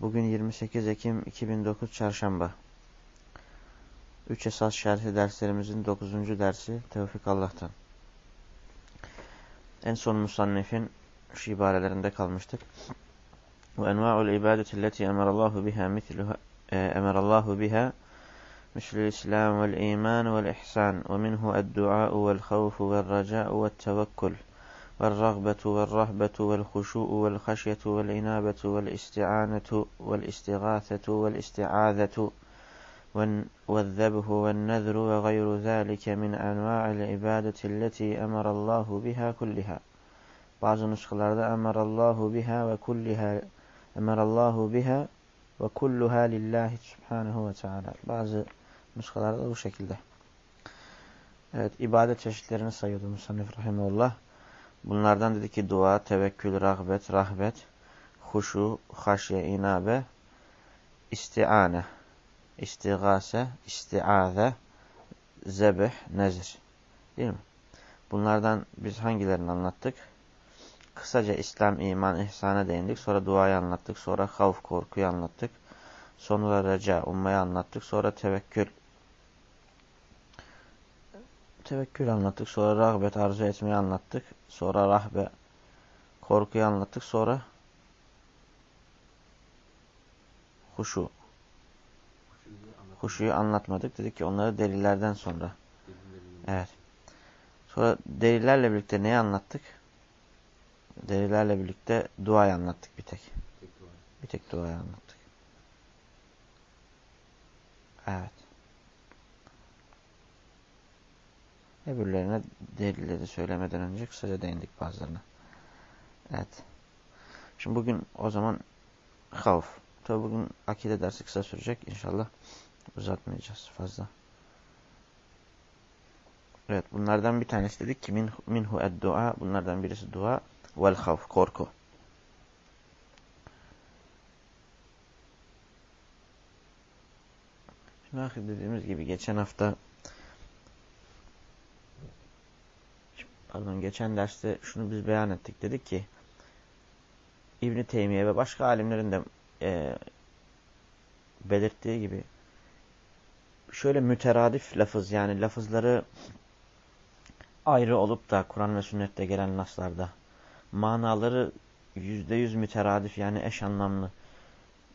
Bugün 28 Ekim 2009 Çarşamba. Üç esas şerhi derslerimizin 9. dersi Tevfik Allah'tan. En son musannifin şu ibarelerinde kalmıştık. Ve enva'ul ibadeti lleti emarallahu biha mitluha emarallahu biha mislul islam vel iman vel ihsan ve minhu ed-du'a والرغبة والرهبة والخشوع والخشية والإنابة والإستعانة والاستغاثة والاستعاذة والذبه والنذر وغير ذلك من أنواع العبادة التي أمر الله بها كلها. بعض نسخلار أمر الله بها وكلها أمر الله بها وكلها لله سبحانه وتعالى. بعض نسخلار ده بشكل ده إبادة تشتلرنا سيد المصنف رحمه الله Bunlardan dedi ki dua, tevekkül, rağbet, rahbet, huşu, haşye, inabe, istiane, istigase, istiaze, zebih, nezir. Değil mi? Bunlardan biz hangilerini anlattık? Kısaca İslam, iman, ihsana değindik. Sonra duayı anlattık. Sonra havf, korkuyu anlattık. Sonra reca, ummayı anlattık. Sonra tevekkül, tevekkül anlattık. Sonra rağbet, arzu etmeyi anlattık. Sonra rahbe, korkuyu anlattık. Sonra huşu. Huşuyu anlatmadık. Dedik ki onları delillerden sonra. Evet. Sonra delillerle birlikte neyi anlattık? Delillerle birlikte duayı anlattık bir tek. Bir tek duayı anlattık. Evet. Öbürlerine delilleri söylemeden önce kısaca değindik bazılarına. Evet. Şimdi bugün o zaman havf. Tabi bugün akide dersi kısa sürecek. İnşallah uzatmayacağız fazla. Evet bunlardan bir tanesi dedik ki min, minhu ed-dua. Bunlardan birisi dua vel havf. Korku. Şimdi dediğimiz gibi geçen hafta pardon geçen derste şunu biz beyan ettik. Dedik ki İbn Teymiye ve başka alimlerin de e, belirttiği gibi şöyle müteradif lafız yani lafızları ayrı olup da Kur'an ve sünnette gelen naslarda manaları yüzde yüz müteradif yani eş anlamlı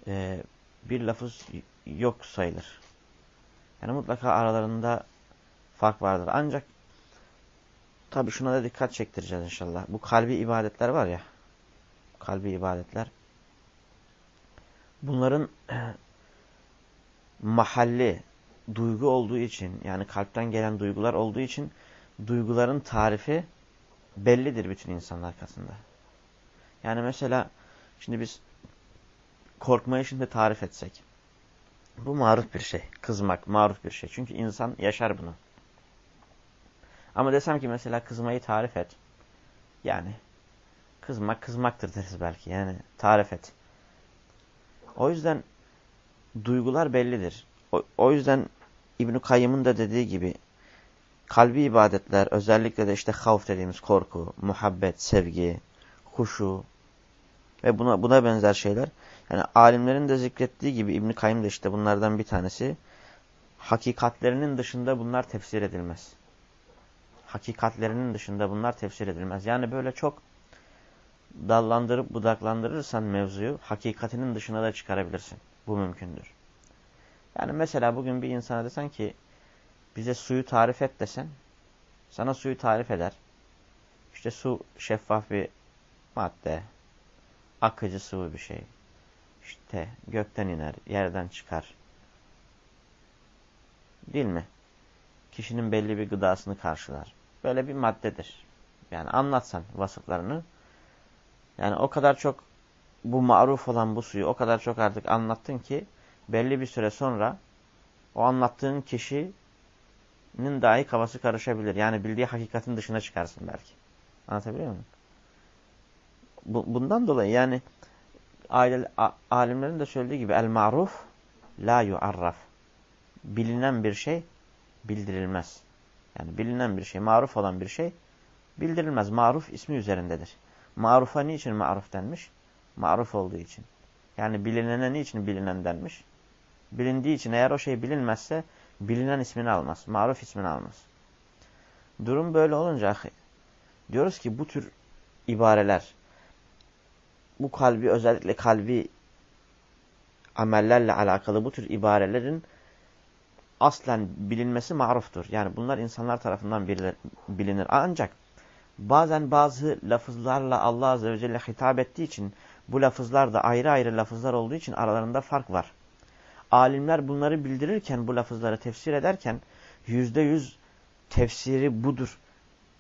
e, bir lafız yok sayılır. Yani mutlaka aralarında fark vardır. Ancak Tabi şuna da dikkat çektireceğiz inşallah. Bu kalbi ibadetler var ya. Kalbi ibadetler. Bunların mahalli duygu olduğu için yani kalpten gelen duygular olduğu için duyguların tarifi bellidir bütün insanlar katında. Yani mesela şimdi biz korkmayı şimdi tarif etsek. Bu maruf bir şey. Kızmak maruf bir şey. Çünkü insan yaşar bunu. Ama desem ki mesela kızmayı tarif et. Yani kızmak kızmaktır deriz belki. Yani tarif et. O yüzden duygular bellidir. O, o yüzden İbn-i Kayyım'ın da dediği gibi kalbi ibadetler özellikle de işte havf dediğimiz korku, muhabbet, sevgi, huşu ve buna, buna benzer şeyler. Yani alimlerin de zikrettiği gibi İbn-i Kayyım da işte bunlardan bir tanesi. Hakikatlerinin dışında bunlar tefsir edilmez hakikatlerinin dışında bunlar tefsir edilmez. Yani böyle çok dallandırıp budaklandırırsan mevzuyu hakikatinin dışına da çıkarabilirsin. Bu mümkündür. Yani mesela bugün bir insana desen ki bize suyu tarif et desen sana suyu tarif eder. İşte su şeffaf bir madde. Akıcı sıvı bir şey. İşte gökten iner, yerden çıkar. Değil mi? Kişinin belli bir gıdasını karşılar böyle bir maddedir. Yani anlatsan vasıflarını. Yani o kadar çok bu maruf olan bu suyu o kadar çok artık anlattın ki belli bir süre sonra o anlattığın kişinin dahi kafası karışabilir. Yani bildiği hakikatin dışına çıkarsın belki. Anlatabiliyor muyum? Bu, bundan dolayı yani aile, alimlerin de söylediği gibi el maruf la yuarraf. Bilinen bir şey bildirilmez. Yani bilinen bir şey, maruf olan bir şey bildirilmez. Maruf ismi üzerindedir. Marufa niçin maruf denmiş? Maruf olduğu için. Yani bilinene niçin bilinen denmiş? Bilindiği için eğer o şey bilinmezse bilinen ismini almaz. Maruf ismini almaz. Durum böyle olunca diyoruz ki bu tür ibareler bu kalbi özellikle kalbi amellerle alakalı bu tür ibarelerin aslen bilinmesi maruftur. Yani bunlar insanlar tarafından bilinir. Ancak bazen bazı lafızlarla Allah Azze ve Celle hitap ettiği için bu lafızlar da ayrı ayrı lafızlar olduğu için aralarında fark var. Alimler bunları bildirirken bu lafızları tefsir ederken yüzde yüz tefsiri budur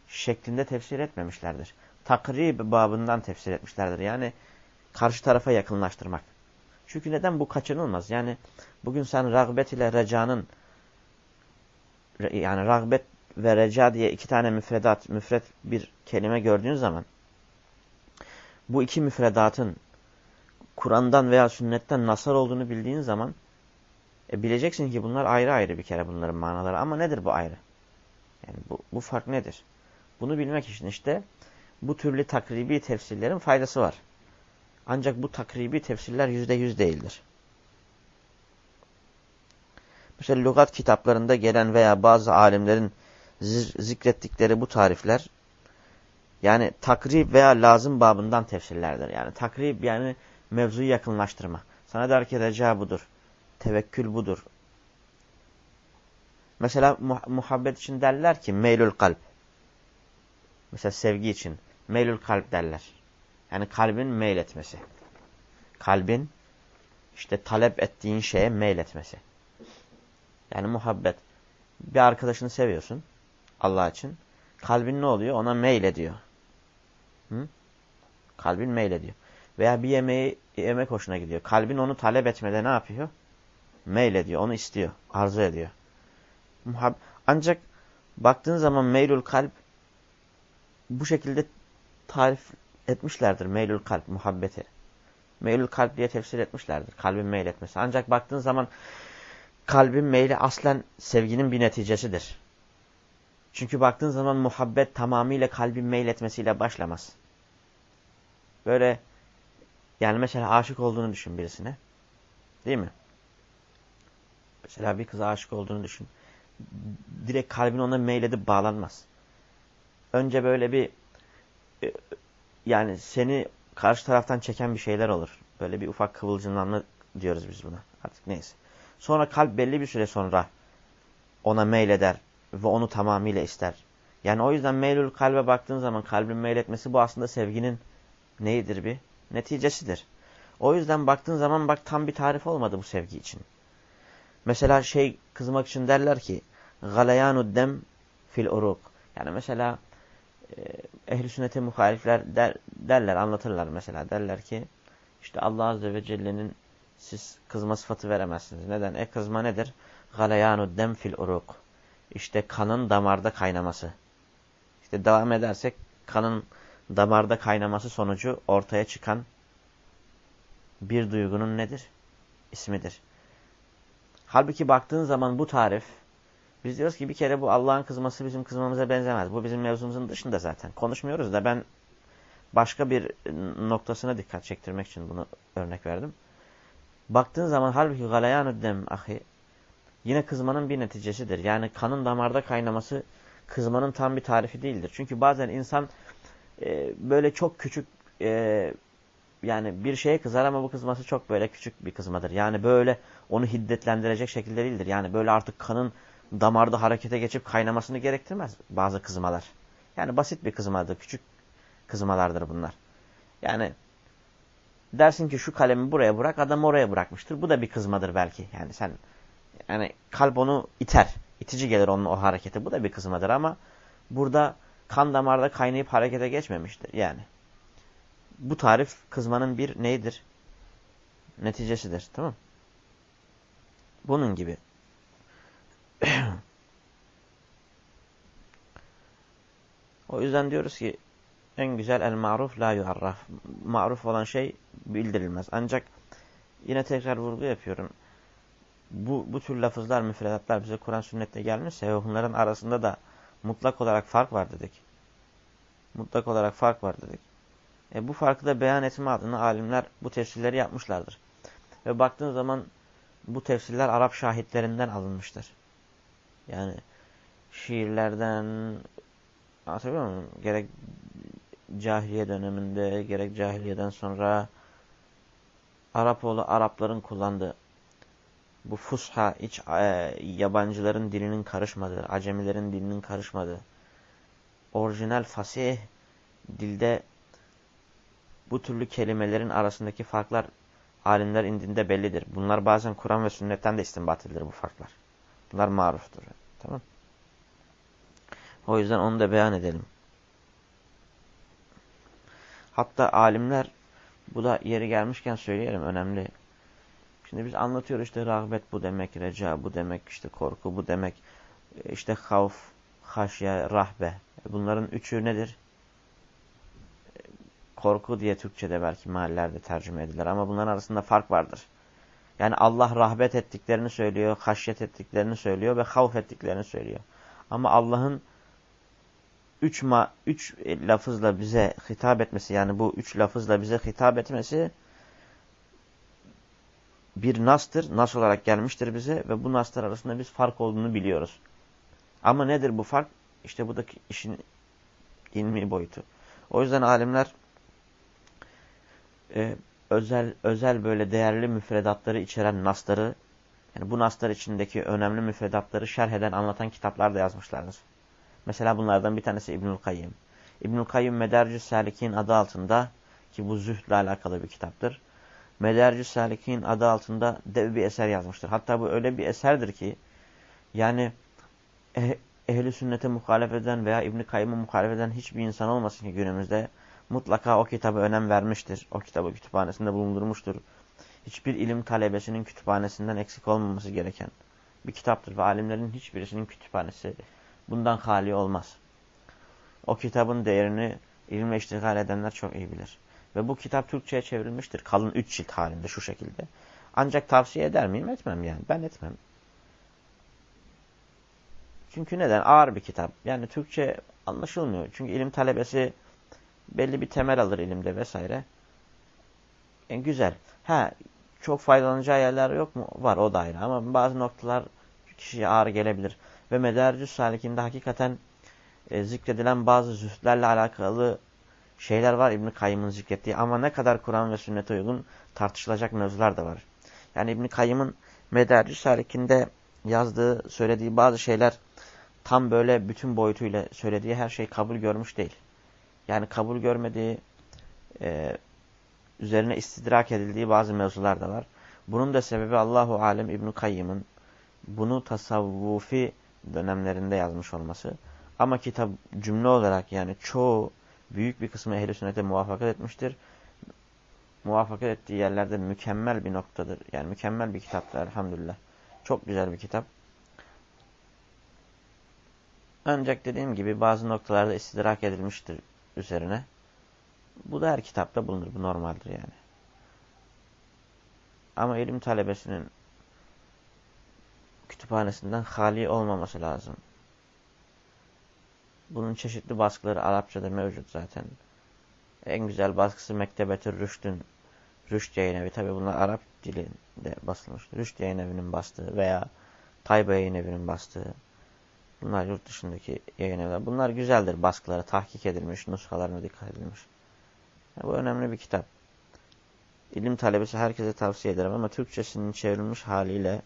şeklinde tefsir etmemişlerdir. Takrib babından tefsir etmişlerdir. Yani karşı tarafa yakınlaştırmak. Çünkü neden bu kaçınılmaz? Yani bugün sen rağbet ile recanın yani rağbet ve reca diye iki tane müfredat, müfret bir kelime gördüğün zaman bu iki müfredatın Kur'an'dan veya sünnetten nasar olduğunu bildiğin zaman e, bileceksin ki bunlar ayrı ayrı bir kere bunların manaları. Ama nedir bu ayrı? Yani bu, bu fark nedir? Bunu bilmek için işte bu türlü takribi tefsirlerin faydası var. Ancak bu takribi tefsirler yüzde yüz değildir. Mesela lügat kitaplarında gelen veya bazı alimlerin zikrettikleri bu tarifler yani takrib veya lazım babından tefsirlerdir. Yani takrib yani mevzuyu yakınlaştırma. Sana der ki reca budur. Tevekkül budur. Mesela muhabbet için derler ki meylül kalp. Mesela sevgi için meylül kalp derler. Yani kalbin meyletmesi. Kalbin işte talep ettiğin şeye meyletmesi. Yani muhabbet. Bir arkadaşını seviyorsun. Allah için. Kalbin ne oluyor? Ona meylediyor. Hı? Kalbin meylediyor. Veya bir yemeği yemek hoşuna gidiyor. Kalbin onu talep etmede ne yapıyor? Meylediyor. Onu istiyor. Arzu ediyor. Muhab Ancak baktığın zaman meylül kalp bu şekilde tarif etmişlerdir. Meylül kalp, muhabbeti. Meylül kalp diye tefsir etmişlerdir. Kalbin meyletmesi. Ancak baktığın zaman kalbin meyli aslen sevginin bir neticesidir. Çünkü baktığın zaman muhabbet tamamıyla kalbin meyletmesiyle başlamaz. Böyle yani mesela aşık olduğunu düşün birisine. Değil mi? Mesela bir kıza aşık olduğunu düşün. Direkt kalbin ona meyledip bağlanmaz. Önce böyle bir e, yani seni karşı taraftan çeken bir şeyler olur. Böyle bir ufak kıvılcımlanma diyoruz biz buna. Artık neyse. Sonra kalp belli bir süre sonra ona meyleder ve onu tamamıyla ister. Yani o yüzden meylül kalbe baktığın zaman kalbin meyletmesi bu aslında sevginin neyidir bir? Neticesidir. O yüzden baktığın zaman bak tam bir tarif olmadı bu sevgi için. Mesela şey kızmak için derler ki galayanu dem fil uruk. Yani mesela e, ehl-i sünnete muhalifler der, derler, anlatırlar mesela. Derler ki işte Allah Azze ve Celle'nin siz kızma sıfatı veremezsiniz. Neden? E kızma nedir? Galayanu dem fil uruk. İşte kanın damarda kaynaması. İşte devam edersek kanın damarda kaynaması sonucu ortaya çıkan bir duygunun nedir? İsmidir. Halbuki baktığın zaman bu tarif biz diyoruz ki bir kere bu Allah'ın kızması bizim kızmamıza benzemez. Bu bizim mevzumuzun dışında zaten. Konuşmuyoruz da ben başka bir noktasına dikkat çektirmek için bunu örnek verdim. Baktığın zaman halbuki galayanü dem ahi yine kızmanın bir neticesidir. Yani kanın damarda kaynaması kızmanın tam bir tarifi değildir. Çünkü bazen insan e, böyle çok küçük e, yani bir şeye kızar ama bu kızması çok böyle küçük bir kızmadır. Yani böyle onu hiddetlendirecek şekilde değildir. Yani böyle artık kanın damarda harekete geçip kaynamasını gerektirmez bazı kızmalar. Yani basit bir kızmadır, küçük kızmalardır bunlar. Yani dersin ki şu kalemi buraya bırak, adam oraya bırakmıştır. Bu da bir kızmadır belki. Yani sen yani kalp onu iter. itici gelir onun o hareketi. Bu da bir kızmadır ama burada kan damarda kaynayıp harekete geçmemiştir yani. bu tarif kızmanın bir neydir? Neticesidir. Tamam Bunun gibi. o yüzden diyoruz ki en güzel el maruf la yuarraf. Maruf olan şey bildirilmez. Ancak yine tekrar vurgu yapıyorum. Bu, bu tür lafızlar, müfredatlar bize Kur'an sünnette gelmişse ve bunların arasında da mutlak olarak fark var dedik. Mutlak olarak fark var dedik. E, bu farkı da beyan etme adına alimler bu tefsirleri yapmışlardır. Ve baktığın zaman bu tefsirler Arap şahitlerinden alınmıştır. Yani şiirlerden hatırlıyor musun? Gerek cahiliye döneminde gerek cahiliyeden sonra Arapoğlu Arapların kullandığı bu fusha iç e, yabancıların dilinin karışmadığı, acemilerin dilinin karışmadığı orijinal fasih dilde bu türlü kelimelerin arasındaki farklar alimler indinde bellidir. Bunlar bazen Kur'an ve sünnetten de istinbat edilir bu farklar. Bunlar maruftur. Tamam O yüzden onu da beyan edelim. Hatta alimler bu da yeri gelmişken söyleyelim önemli. Şimdi biz anlatıyoruz işte rağbet bu demek, reca bu demek, işte korku bu demek, işte havf, haşye, rahbe. Bunların üçü nedir? Korku diye Türkçe'de belki mahallelerde tercüme edilir ama bunların arasında fark vardır. Yani Allah rahbet ettiklerini söylüyor, haşyet ettiklerini söylüyor ve havf ettiklerini söylüyor. Ama Allah'ın üç, ma üç lafızla bize hitap etmesi yani bu üç lafızla bize hitap etmesi bir nastır. Nas olarak gelmiştir bize ve bu naslar arasında biz fark olduğunu biliyoruz. Ama nedir bu fark? İşte bu da işin ilmi boyutu. O yüzden alimler e, özel özel böyle değerli müfredatları içeren nasları yani bu naslar içindeki önemli müfredatları şerh eden anlatan kitaplar da yazmışlardır. Mesela bunlardan bir tanesi İbnül Kayyim. İbnül Kayyim Medercü Salikin adı altında ki bu zühdle alakalı bir kitaptır. Medercü Salikin adı altında dev bir eser yazmıştır. Hatta bu öyle bir eserdir ki yani eh, ehli sünnete muhalefet eden veya İbn Kayyım'a muhalefet eden hiçbir insan olmasın ki günümüzde mutlaka o kitaba önem vermiştir. O kitabı kütüphanesinde bulundurmuştur. Hiçbir ilim talebesinin kütüphanesinden eksik olmaması gereken bir kitaptır ve alimlerin hiçbirisinin kütüphanesi bundan hali olmaz. O kitabın değerini ilimle iştigal edenler çok iyi bilir. Ve bu kitap Türkçe'ye çevrilmiştir. Kalın üç cilt halinde şu şekilde. Ancak tavsiye eder miyim? Etmem yani. Ben etmem. Çünkü neden? Ağır bir kitap. Yani Türkçe anlaşılmıyor. Çünkü ilim talebesi belli bir temel alır ilimde vesaire. En güzel. Ha, çok faydalanacağı yerler yok mu? Var o da ayrı. Ama bazı noktalar kişiye ağır gelebilir. Ve Medercüs Salik'inde hakikaten e, zikredilen bazı zühdlerle alakalı şeyler var İbn-i Kayyım'ın zikrettiği. Ama ne kadar Kur'an ve sünnete uygun tartışılacak mevzular da var. Yani İbn-i Kayyım'ın Medercüs Salik'inde yazdığı, söylediği bazı şeyler tam böyle bütün boyutuyla söylediği her şey kabul görmüş değil. Yani kabul görmediği, e, üzerine istidrak edildiği bazı mevzular da var. Bunun da sebebi Allahu Alem İbn Kayyım'ın bunu tasavvufi dönemlerinde yazmış olması. Ama kitap cümle olarak yani çoğu büyük bir kısmı ehl-i sünnete muvaffakat etmiştir. Muvaffakat ettiği yerlerde mükemmel bir noktadır. Yani mükemmel bir kitaptır elhamdülillah. Çok güzel bir kitap. Ancak dediğim gibi bazı noktalarda istidrak edilmiştir üzerine. Bu da her kitapta bulunur. Bu normaldir yani. Ama ilim talebesinin kütüphanesinden hali olmaması lazım. Bunun çeşitli baskıları Arapçada mevcut zaten. En güzel baskısı Mektebetür Rüşt'ün Rüşt yayın evi. Tabi bunlar Arap dilinde basılmış. Rüşt yayın evinin bastığı veya Tayba yayın evinin bastığı. Bunlar yurt dışındaki yayın evler. Bunlar güzeldir baskıları. Tahkik edilmiş, nuskalarına dikkat edilmiş. Yani bu önemli bir kitap. İlim talebesi herkese tavsiye ederim ama Türkçesinin çevrilmiş haliyle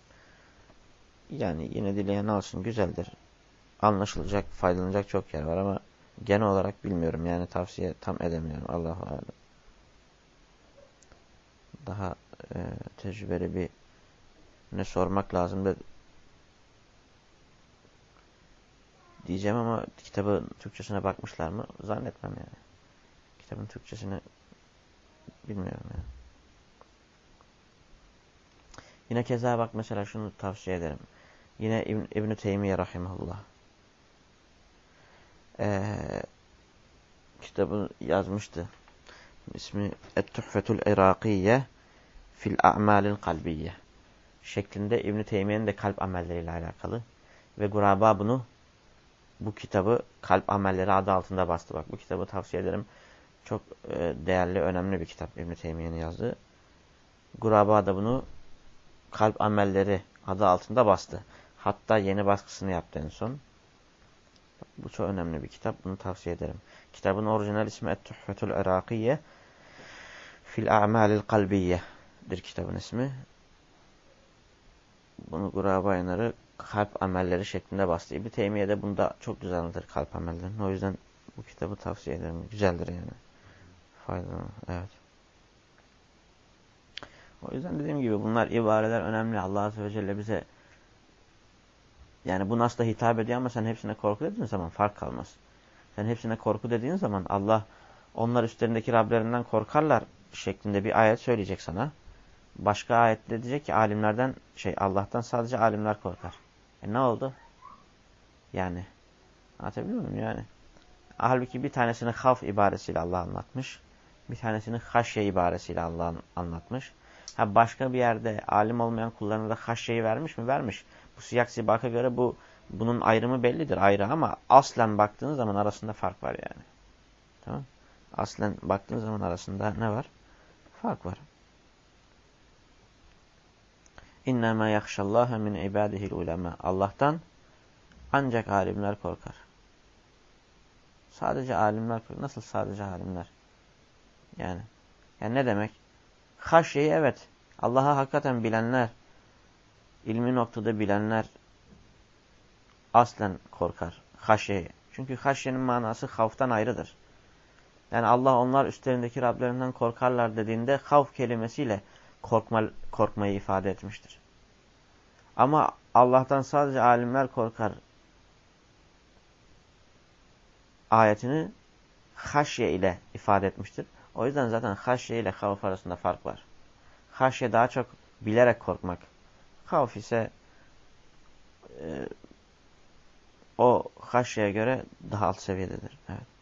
yani yine dileyen alsın güzeldir. Anlaşılacak, faydalanacak çok yer var ama genel olarak bilmiyorum. Yani tavsiye tam edemiyorum. Allahu alem. Daha e, tecrübeli bir ne sormak lazım da diyeceğim ama kitabın Türkçesine bakmışlar mı? Zannetmem yani. Kitabın Türkçesine Bilmiyorum yani. Yine keza bak mesela şunu tavsiye ederim. Yine İbn, İbn-i Teymiye Rahimahullah. Ee, kitabı yazmıştı. İsmi Et-Tuhfetul Irakiye fil A'malil Kalbiye şeklinde İbn-i de kalp amelleriyle alakalı. Ve Guraba bunu bu kitabı kalp amelleri adı altında bastı. Bak bu kitabı tavsiye ederim. Çok e, değerli, önemli bir kitap İbn-i Teymiye'nin yazdığı. Guraba da bunu kalp amelleri adı altında bastı. Hatta yeni baskısını yaptı en son. Bu çok önemli bir kitap. Bunu tavsiye ederim. Kitabın orijinal ismi Et-Tuhfetul Irakiye fil A'malil Kalbiye'dir kitabın ismi. Bunu Guraba Yanarı kalp amelleri şeklinde bastı. İbni Teymiye de bunda çok güzel anlatır kalp amellerini. O yüzden bu kitabı tavsiye ederim. Güzeldir yani. Faydalı. Evet. O yüzden dediğim gibi bunlar ibareler önemli. Allah Azze ve Celle bize yani bu nasıl da hitap ediyor ama sen hepsine korku dediğin zaman fark kalmaz. Sen hepsine korku dediğin zaman Allah onlar üstlerindeki Rablerinden korkarlar şeklinde bir ayet söyleyecek sana. Başka ayette diyecek ki alimlerden şey Allah'tan sadece alimler korkar. E ne oldu? Yani anlatabiliyor muyum yani? Halbuki bir tanesini haf ibaresiyle Allah anlatmış. Bir tanesini haşye ibaresiyle Allah anlatmış. Ha başka bir yerde alim olmayan kullarına da haşyeyi vermiş mi? Vermiş. Siyak sibaka göre bu bunun ayrımı bellidir ayrı ama aslen baktığın zaman arasında fark var yani. Tamam? Aslen baktığın zaman arasında ne var? Fark var. İnnemâ yakşallâhe min ibâdihil ulema. Allah'tan ancak alimler korkar. Sadece alimler korkar. Nasıl sadece alimler? Yani, yani ne demek? Haşyeyi evet. Allah'a hakikaten bilenler, ilmi noktada bilenler aslen korkar. Haşyeyi. Çünkü haşyenin manası havftan ayrıdır. Yani Allah onlar üstlerindeki Rablerinden korkarlar dediğinde havf kelimesiyle korkma, korkmayı ifade etmiştir. Ama Allah'tan sadece alimler korkar ayetini haşye ile ifade etmiştir. O yüzden zaten haşye ile havf arasında fark var. Haşye daha çok bilerek korkmak. Havf ise e, o haşyeye göre daha alt seviyededir. Evet.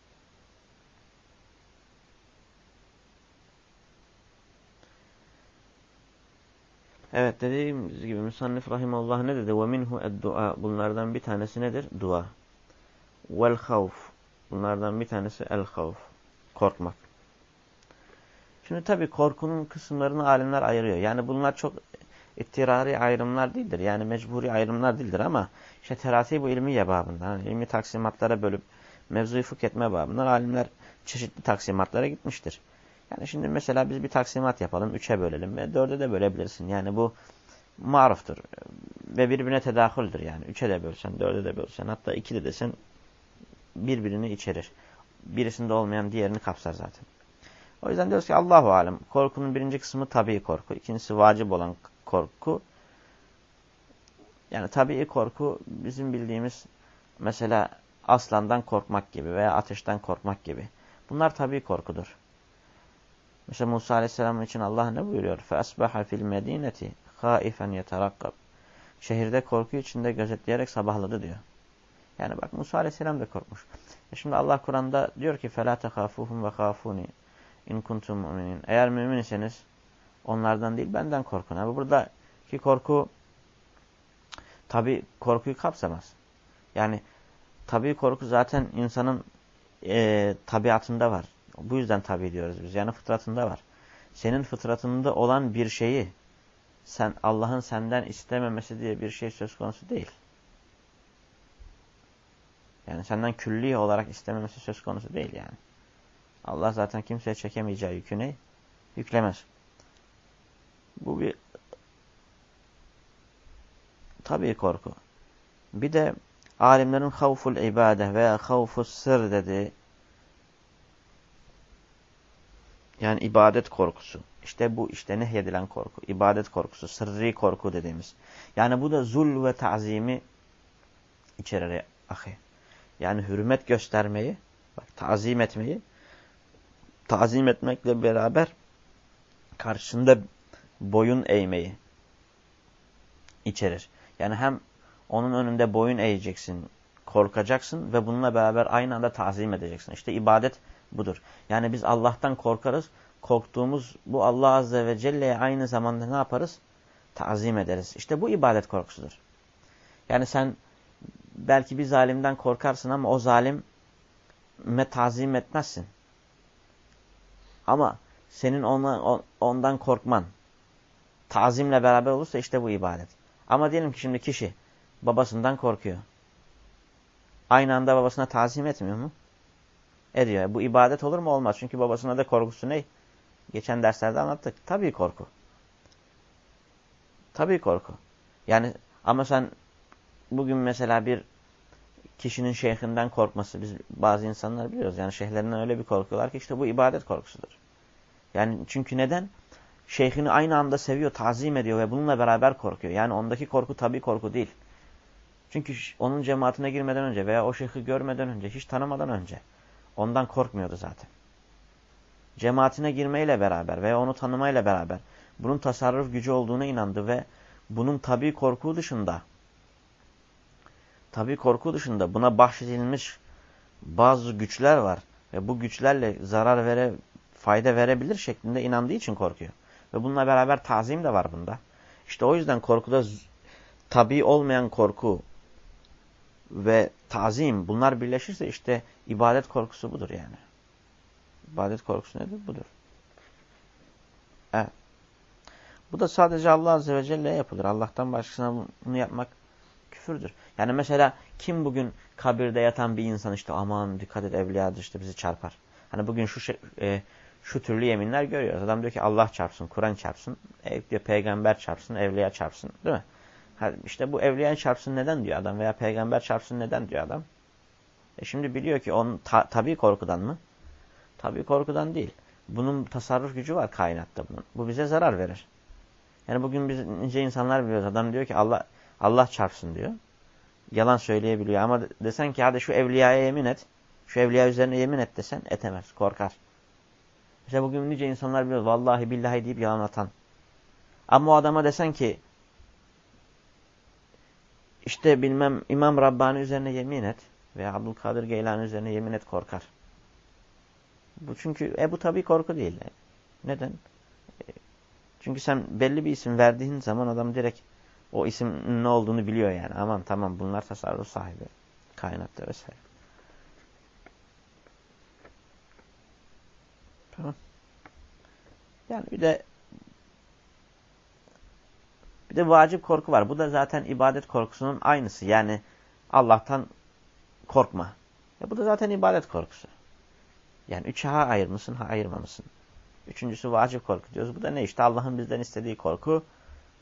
Evet dediğimiz gibi Müsannif Rahimullah ne dedi? وَمِنْهُ اَدْدُعَى Bunlardan bir tanesi nedir? Dua. وَالْخَوْفُ Bunlardan bir tanesi el-havf. Korkmak. Şimdi tabi korkunun kısımlarını alimler ayırıyor. Yani bunlar çok ittirari ayrımlar değildir. Yani mecburi ayrımlar değildir ama işte terasi bu ilmi babından, yani ilmi taksimatlara bölüp mevzuyu fıkh etme babından alimler çeşitli taksimatlara gitmiştir. Yani şimdi mesela biz bir taksimat yapalım. Üçe bölelim ve dörde de bölebilirsin. Yani bu maruftur. Ve birbirine tedahüldür yani. Üçe de bölsen, dörde de bölsen. Hatta iki de desen birbirini içerir. Birisinde olmayan diğerini kapsar zaten. O yüzden diyoruz ki Allahu alem. Korkunun birinci kısmı tabii korku. İkincisi vacip olan korku. Yani tabii korku bizim bildiğimiz mesela aslandan korkmak gibi veya ateşten korkmak gibi. Bunlar tabii korkudur. Mesela Musa Aleyhisselam için Allah ne buyuruyor? فَأَسْبَحَ فِي الْمَد۪ينَةِ خَائِفًا يَتَرَقَّبْ Şehirde korku içinde gözetleyerek sabahladı diyor. Yani bak Musa Aleyhisselam da korkmuş. E şimdi Allah Kur'an'da diyor ki فَلَا تَخَافُوهُمْ وَخَافُونِ اِنْ كُنْتُمْ مُؤْمِنِينَ Eğer mümin iseniz onlardan değil benden korkun. Ama buradaki korku tabi korkuyu kapsamaz. Yani tabi korku zaten insanın e, tabiatında var. Bu yüzden tabi diyoruz biz. Yani fıtratında var. Senin fıtratında olan bir şeyi sen Allah'ın senden istememesi diye bir şey söz konusu değil. Yani senden külli olarak istememesi söz konusu değil yani. Allah zaten kimseye çekemeyeceği yükünü yüklemez. Bu bir tabii korku. Bir de alimlerin havful ibade veya havfus sır dediği Yani ibadet korkusu. İşte bu işte nehyedilen korku. İbadet korkusu, sırrı korku dediğimiz. Yani bu da zul ve tazimi içerir ahi. Yani hürmet göstermeyi, bak tazim etmeyi, tazim etmekle beraber karşısında boyun eğmeyi içerir. Yani hem onun önünde boyun eğeceksin, korkacaksın ve bununla beraber aynı anda tazim edeceksin. İşte ibadet budur. Yani biz Allah'tan korkarız. Korktuğumuz bu Allah Azze ve Celle'ye aynı zamanda ne yaparız? Tazim ederiz. İşte bu ibadet korkusudur. Yani sen belki bir zalimden korkarsın ama o zalime tazim etmezsin. Ama senin ona, ondan korkman tazimle beraber olursa işte bu ibadet. Ama diyelim ki şimdi kişi babasından korkuyor. Aynı anda babasına tazim etmiyor mu? Ediyor. Bu ibadet olur mu? Olmaz. Çünkü babasına da korkusu ne? Geçen derslerde anlattık. Tabii korku. Tabii korku. Yani ama sen bugün mesela bir kişinin şeyhinden korkması, biz bazı insanlar biliyoruz. Yani şeyhlerinden öyle bir korkuyorlar ki işte bu ibadet korkusudur. Yani çünkü neden? Şeyhini aynı anda seviyor, tazim ediyor ve bununla beraber korkuyor. Yani ondaki korku tabii korku değil. Çünkü onun cemaatine girmeden önce veya o şeyhi görmeden önce, hiç tanımadan önce ondan korkmuyordu zaten. Cemaatine girmeyle beraber veya onu tanımayla beraber bunun tasarruf gücü olduğuna inandı ve bunun tabii korku dışında tabii korku dışında buna bahşedilmiş bazı güçler var ve bu güçlerle zarar vere, fayda verebilir şeklinde inandığı için korkuyor. Ve bununla beraber tazim de var bunda. İşte o yüzden korkuda tabii olmayan korku ve tazim bunlar birleşirse işte ibadet korkusu budur yani. İbadet korkusu nedir? Budur. Evet. Bu da sadece Allah Azze ve Celle yapılır. Allah'tan başkasına bunu yapmak küfürdür. Yani mesela kim bugün kabirde yatan bir insan işte aman dikkat et evliyadır işte bizi çarpar. Hani bugün şu şey, e, şu türlü yeminler görüyoruz. Adam diyor ki Allah çarpsın, Kur'an çarpsın, e, diyor peygamber çarpsın, evliya çarpsın değil mi? İşte bu evliya çarpsın neden diyor adam veya peygamber çarpsın neden diyor adam. E şimdi biliyor ki onun ta tabi korkudan mı? Tabi korkudan değil. Bunun tasarruf gücü var kainatta bunun. Bu bize zarar verir. Yani bugün biz nice insanlar biliyoruz. Adam diyor ki Allah Allah çarpsın diyor. Yalan söyleyebiliyor ama desen ki hadi şu evliyaya yemin et. Şu evliya üzerine yemin et desen etemez. Korkar. İşte bugün nice insanlar biliyoruz. Vallahi billahi deyip yalan atan. Ama o adama desen ki işte bilmem İmam Rabbani üzerine yemin et veya Abdülkadir Geylani üzerine yemin et korkar. Bu çünkü e bu tabii korku değil. Neden? E, çünkü sen belli bir isim verdiğin zaman adam direkt o isim ne olduğunu biliyor yani. Aman tamam bunlar tasarruf sahibi. Kainatta vesaire. Tamam. Yani bir de bir de vacip korku var. Bu da zaten ibadet korkusunun aynısı. Yani Allah'tan korkma. Ya bu da zaten ibadet korkusu. Yani üçe ha ayırmışsın, ha ayırmamışsın. Üçüncüsü vacip korku diyoruz. Bu da ne işte Allah'ın bizden istediği korku.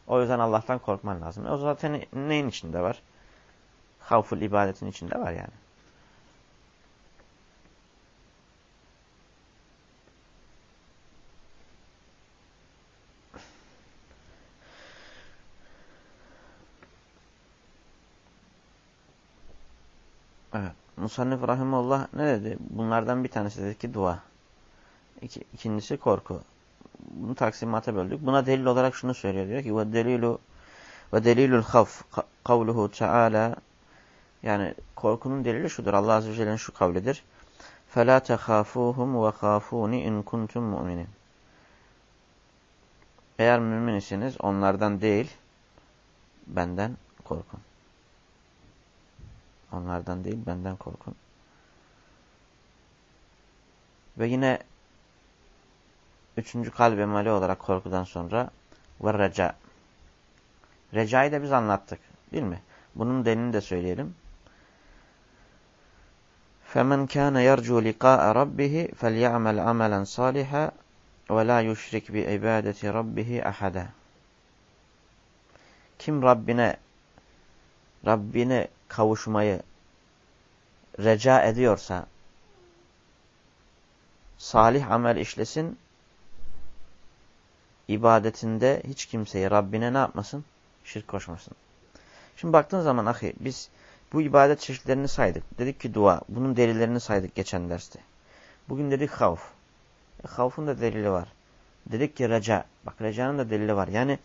O yüzden Allah'tan korkman lazım. O zaten neyin içinde var? Havful ibadetin içinde var yani. Evet. Musannif Rahimullah ne dedi? Bunlardan bir tanesi dedi ki dua. İki, ikincisi korku. Bunu taksimata böldük. Buna delil olarak şunu söylüyor. Diyor ki ve delilu ve delilul khaf kavluhu taala yani korkunun delili şudur. Allah azze ve celle'nin şu kavlidir. Fela tehafuhum ve khafuni in kuntum mu'minin. Eğer mümin iseniz onlardan değil benden korkun. Onlardan değil benden korkun. Ve yine üçüncü kalp emali olarak korkudan sonra ve reca. Reca'yı da biz anlattık değil mi? Bunun denini de söyleyelim. فَمَنْ كَانَ يَرْجُوا لِقَاءَ رَبِّهِ فَلْيَعْمَلْ عَمَلًا صَالِحًا وَلَا يُشْرِكْ بِعِبَادَةِ رَبِّهِ أَحَدًا Kim Rabbine Rabbine kavuşmayı reca ediyorsa salih amel işlesin ibadetinde hiç kimseyi Rabbine ne yapmasın? Şirk koşmasın. Şimdi baktığın zaman ahi biz bu ibadet çeşitlerini saydık. Dedik ki dua. Bunun delillerini saydık geçen derste. Bugün dedik havf. E, havfun da delili var. Dedik ki reca. Bak recanın da delili var. Yani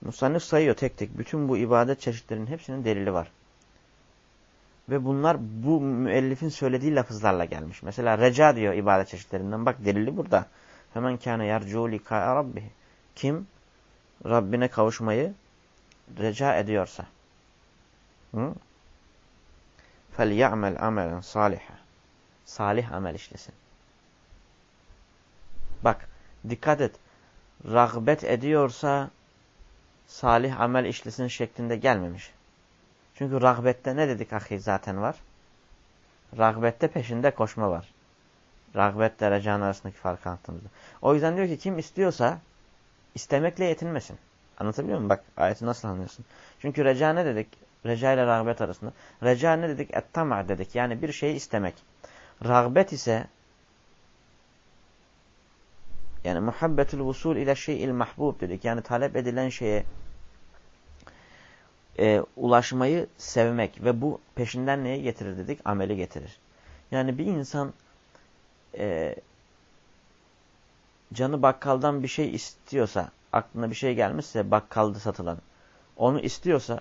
Musannif sayıyor tek tek. Bütün bu ibadet çeşitlerinin hepsinin delili var. Ve bunlar bu müellifin söylediği lafızlarla gelmiş. Mesela reca diyor ibadet çeşitlerinden. Bak delili burada. Hemen kâne yercu likâ rabbih. Kim Rabbine kavuşmayı reca ediyorsa. فَلْيَعْمَلْ عَمَلًا صَالِحًا Salih amel işlesin. Bak dikkat et. Rağbet ediyorsa salih amel işlesin şeklinde gelmemiş. Çünkü rağbette ne dedik ahi zaten var? Rağbette peşinde koşma var. Rağbet derecanın arasındaki farkı anlattığımızda. O yüzden diyor ki kim istiyorsa istemekle yetinmesin. Anlatabiliyor muyum? Bak ayeti nasıl anlıyorsun? Çünkü reca ne dedik? Reca ile rağbet arasında. Reca ne dedik? Ettama dedik. Yani bir şeyi istemek. Rağbet ise yani muhabbetül vusul ile şeyil mahbub dedik. Yani talep edilen şeye e, ulaşmayı sevmek ve bu peşinden neye getirir dedik? Ameli getirir. Yani bir insan e, canı bakkaldan bir şey istiyorsa, aklına bir şey gelmişse bakkalda satılan, onu istiyorsa,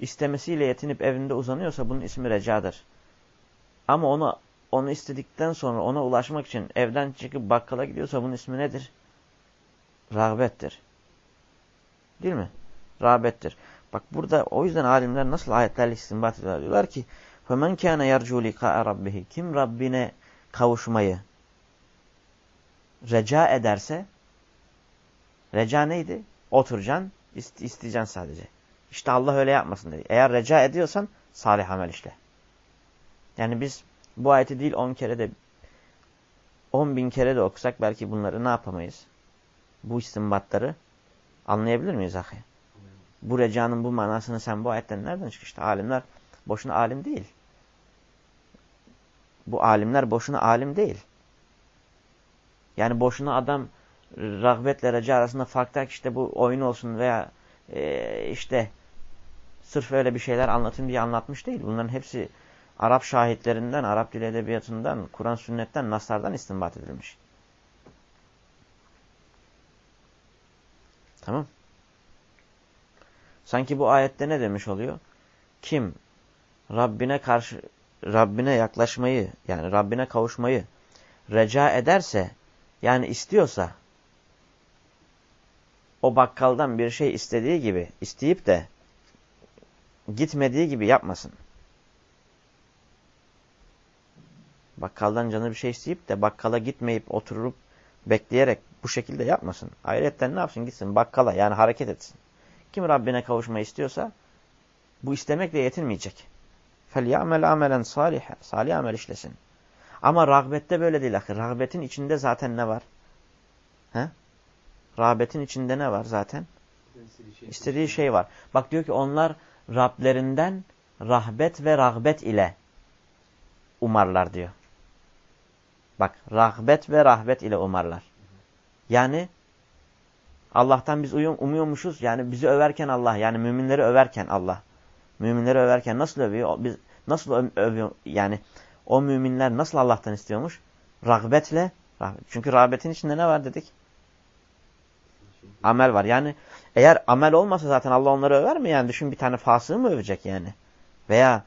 istemesiyle yetinip evinde uzanıyorsa bunun ismi recadır. Ama onu onu istedikten sonra ona ulaşmak için evden çıkıp bakkala gidiyorsa bunun ismi nedir? Rağbettir. Değil mi? Rağbettir. Bak burada o yüzden alimler nasıl ayetlerle istinbat ediyorlar. Diyorlar ki فَمَنْ كَانَ يَرْجُوا لِقَاءَ رَبِّهِ Kim Rabbine kavuşmayı reca ederse reca neydi? Oturacaksın, isteyeceksin sadece. İşte Allah öyle yapmasın dedi. Eğer reca ediyorsan salih amel işle. Yani biz bu ayeti değil on kere de on bin kere de okusak belki bunları ne yapamayız? Bu istimbatları anlayabilir miyiz ahi? Bu recanın bu manasını sen bu ayetten nereden çık? İşte alimler boşuna alim değil. Bu alimler boşuna alim değil. Yani boşuna adam rağbetle reca arasında fark işte bu oyun olsun veya e, işte sırf öyle bir şeyler anlatayım diye anlatmış değil. Bunların hepsi Arap şahitlerinden, Arap dil edebiyatından, Kur'an sünnetten, naslardan istinbat edilmiş. Tamam. Sanki bu ayette ne demiş oluyor? Kim Rabbine karşı Rabbine yaklaşmayı yani Rabbine kavuşmayı reca ederse yani istiyorsa o bakkaldan bir şey istediği gibi isteyip de gitmediği gibi yapmasın. Bakkaldan canı bir şey isteyip de bakkala gitmeyip oturup bekleyerek bu şekilde yapmasın. Ayrıca ne yapsın gitsin bakkala yani hareket etsin. Kim Rabbine kavuşmayı istiyorsa bu istemekle yetinmeyecek. فَلْيَعْمَلْ عَمَلًا صَالِحًا Salih amel işlesin. Ama rağbette böyle değil. Rağbetin içinde zaten ne var? He? Rağbetin içinde ne var zaten? İstediği şey var. Bak diyor ki onlar Rablerinden rahbet ve rağbet ile umarlar diyor. Bak rahbet ve rahbet ile umarlar. Yani Allah'tan biz umuyormuşuz. Yani bizi överken Allah. Yani müminleri överken Allah. Müminleri överken nasıl övüyor? Biz nasıl övüyor? Yani o müminler nasıl Allah'tan istiyormuş? Rahbetle. Rahbet. Çünkü rahbetin içinde ne var dedik? Amel var. Yani eğer amel olmasa zaten Allah onları över mi? Yani düşün bir tane fasığı mı övecek yani? Veya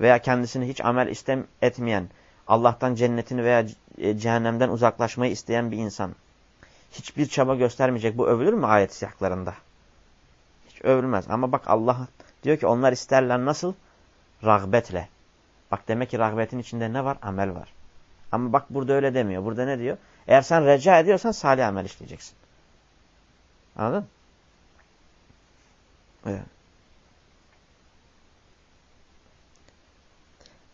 veya kendisini hiç amel istem etmeyen, Allah'tan cennetini veya e, cehennemden uzaklaşmayı isteyen bir insan hiçbir çaba göstermeyecek. Bu övülür mü ayet siyaklarında? Hiç övülmez. Ama bak Allah diyor ki onlar isterler nasıl? Rağbetle. Bak demek ki rağbetin içinde ne var? Amel var. Ama bak burada öyle demiyor. Burada ne diyor? Eğer sen reca ediyorsan salih amel işleyeceksin. Anladın? Evet.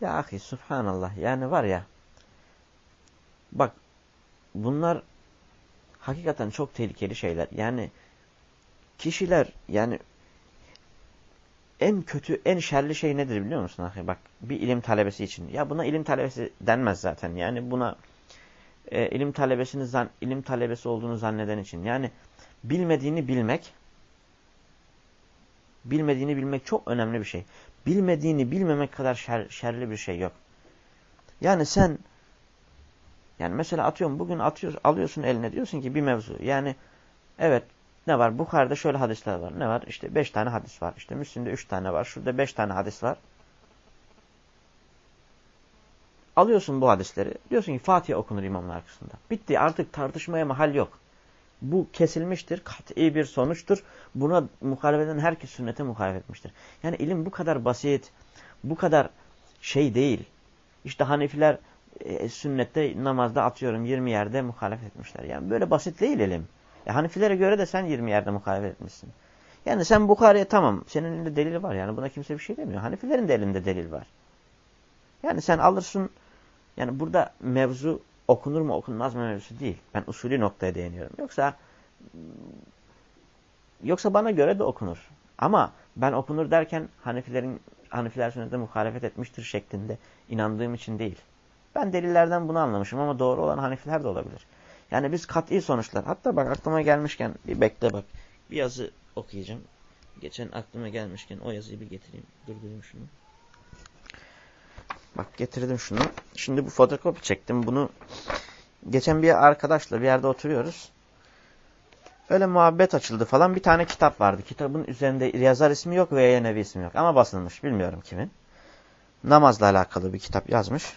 Ya ahi subhanallah yani var ya bak bunlar hakikaten çok tehlikeli şeyler. Yani kişiler yani en kötü, en şerli şey nedir biliyor musun? Ahi? Bak bir ilim talebesi için. Ya buna ilim talebesi denmez zaten. Yani buna e, ilim talebesini zan, ilim talebesi olduğunu zanneden için. Yani bilmediğini bilmek bilmediğini bilmek çok önemli bir şey. Bilmediğini bilmemek kadar şer, şerli bir şey yok. Yani sen Yani mesela atıyorum bugün atıyor, alıyorsun eline diyorsun ki bir mevzu. Yani evet ne var? Bukhari'de şöyle hadisler var. Ne var? İşte beş tane hadis var. İşte Müslim'de üç tane var. Şurada beş tane hadis var. Alıyorsun bu hadisleri. Diyorsun ki Fatiha okunur imamın arkasında. Bitti. Artık tartışmaya mahal yok. Bu kesilmiştir. Kat'i bir sonuçtur. Buna muhalefet eden herkes sünnete muhalefet etmiştir. Yani ilim bu kadar basit, bu kadar şey değil. İşte Hanefiler e, sünnette namazda atıyorum 20 yerde muhalefet etmişler. Yani böyle basit değil ilim. E, Hanefilere göre de sen 20 yerde muhalefet etmişsin. Yani sen Bukhari'ye tamam senin elinde delil var yani buna kimse bir şey demiyor. Hanefilerin de elinde delil var. Yani sen alırsın yani burada mevzu okunur mu okunmaz mı mevzusu değil. Ben usulü noktaya değiniyorum. Yoksa yoksa bana göre de okunur. Ama ben okunur derken Hanefilerin Hanefiler sünnete muhalefet etmiştir şeklinde inandığım için değil. Ben delillerden bunu anlamışım ama doğru olan Hanefiler de olabilir. Yani biz kat'i sonuçlar. Hatta bak aklıma gelmişken bir bekle bak. Bir yazı okuyacağım. Geçen aklıma gelmişken o yazıyı bir getireyim. Durdurayım şunu. Bak getirdim şunu. Şimdi bu fotokopi çektim. Bunu geçen bir arkadaşla bir yerde oturuyoruz. Öyle muhabbet açıldı falan. Bir tane kitap vardı. Kitabın üzerinde yazar ismi yok ve yayın ismi yok. Ama basılmış. Bilmiyorum kimin. Namazla alakalı bir kitap yazmış.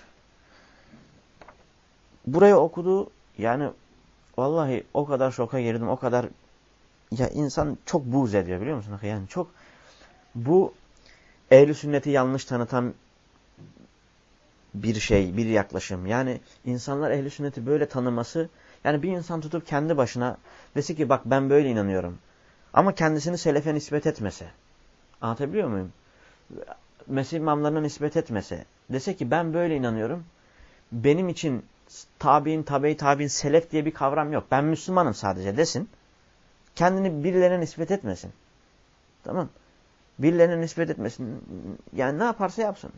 Burayı okudu. Yani vallahi o kadar şoka girdim. O kadar ya insan çok buğz ediyor biliyor musun? Yani çok bu ehli sünneti yanlış tanıtan bir şey, bir yaklaşım. Yani insanlar ehli sünneti böyle tanıması, yani bir insan tutup kendi başına dese ki bak ben böyle inanıyorum. Ama kendisini selefe nispet etmese. Anlatabiliyor muyum? Mesih imamlarına nispet etmese. Dese ki ben böyle inanıyorum. Benim için tabi'in, tabi tabi'in, selef diye bir kavram yok. Ben Müslümanım sadece desin. Kendini birilerine nispet etmesin. Tamam. Birilerine nispet etmesin. Yani ne yaparsa yapsın.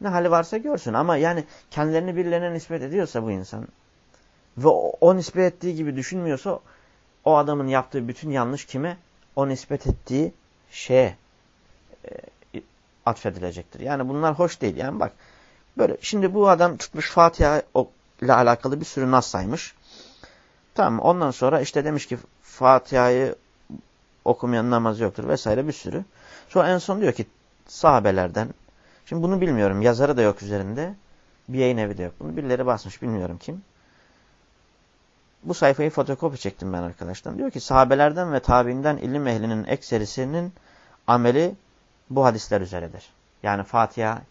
Ne hali varsa görsün. Ama yani kendilerini birilerine nispet ediyorsa bu insan ve o, o nispet ettiği gibi düşünmüyorsa o adamın yaptığı bütün yanlış kime? O nispet ettiği şeye e, atfedilecektir. Yani bunlar hoş değil. Yani bak böyle şimdi bu adam tutmuş Fatiha ile alakalı bir sürü nas saymış. Tamam ondan sonra işte demiş ki Fatiha'yı okumayan namaz yoktur vesaire bir sürü. Sonra en son diyor ki sahabelerden Şimdi bunu bilmiyorum. Yazarı da yok üzerinde. Bir yayın evi de yok. Bunu birileri basmış. Bilmiyorum kim. Bu sayfayı fotokopi çektim ben arkadaşlar. Diyor ki sahabelerden ve tabiinden ilim ehlinin ekserisinin ameli bu hadisler üzeredir. Yani Fatiha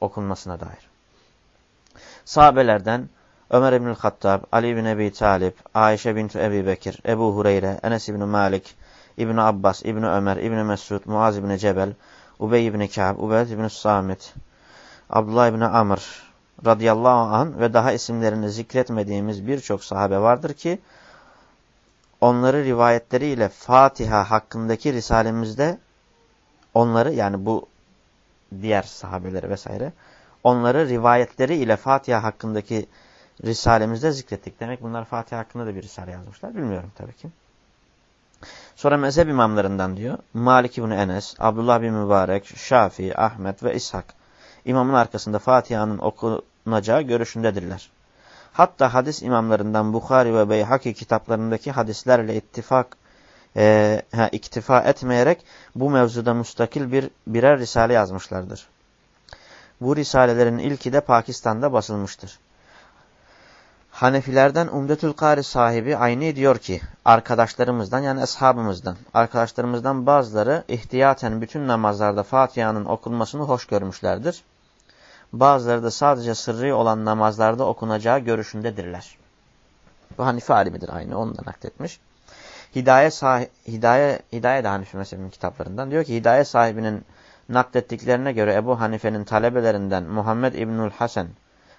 okunmasına dair. Sahabelerden Ömer İbnül Hattab, Ali bin Ebi Talip, Ayşe bintu Ebi Bekir, Ebu Hureyre, Enes İbni Malik, İbni Abbas, İbni Ömer, İbni Mesud, Muaz İbni Cebel, Ubey ibn Ka'b, Ubey ibn Samit, Abdullah ibn Amr radıyallahu an ve daha isimlerini zikretmediğimiz birçok sahabe vardır ki onları rivayetleriyle Fatiha hakkındaki risalemizde onları yani bu diğer sahabeleri vesaire onları rivayetleri ile Fatiha hakkındaki risalemizde zikrettik. Demek bunlar Fatiha hakkında da bir risale yazmışlar. Bilmiyorum tabii ki. Sonra mezhep imamlarından diyor. Malik ibn Enes, Abdullah bin Mübarek, Şafii, Ahmet ve İshak. İmamın arkasında Fatiha'nın okunacağı görüşündedirler. Hatta hadis imamlarından Bukhari ve Beyhaki kitaplarındaki hadislerle ittifak e, ha, iktifa etmeyerek bu mevzuda mustakil bir birer risale yazmışlardır. Bu risalelerin ilki de Pakistan'da basılmıştır. Hanefilerden Umdetül Kari sahibi aynı diyor ki arkadaşlarımızdan yani ashabımızdan arkadaşlarımızdan bazıları ihtiyaten bütün namazlarda Fatiha'nın okunmasını hoş görmüşlerdir. Bazıları da sadece sırrı olan namazlarda okunacağı görüşündedirler. Bu Hanife alimidir aynı ondan nakletmiş. Hidaye, sahi, Hidaye, Hidaye de Hanife mezhebinin kitaplarından diyor ki Hidaye sahibinin naklettiklerine göre Ebu Hanife'nin talebelerinden Muhammed İbnül Hasan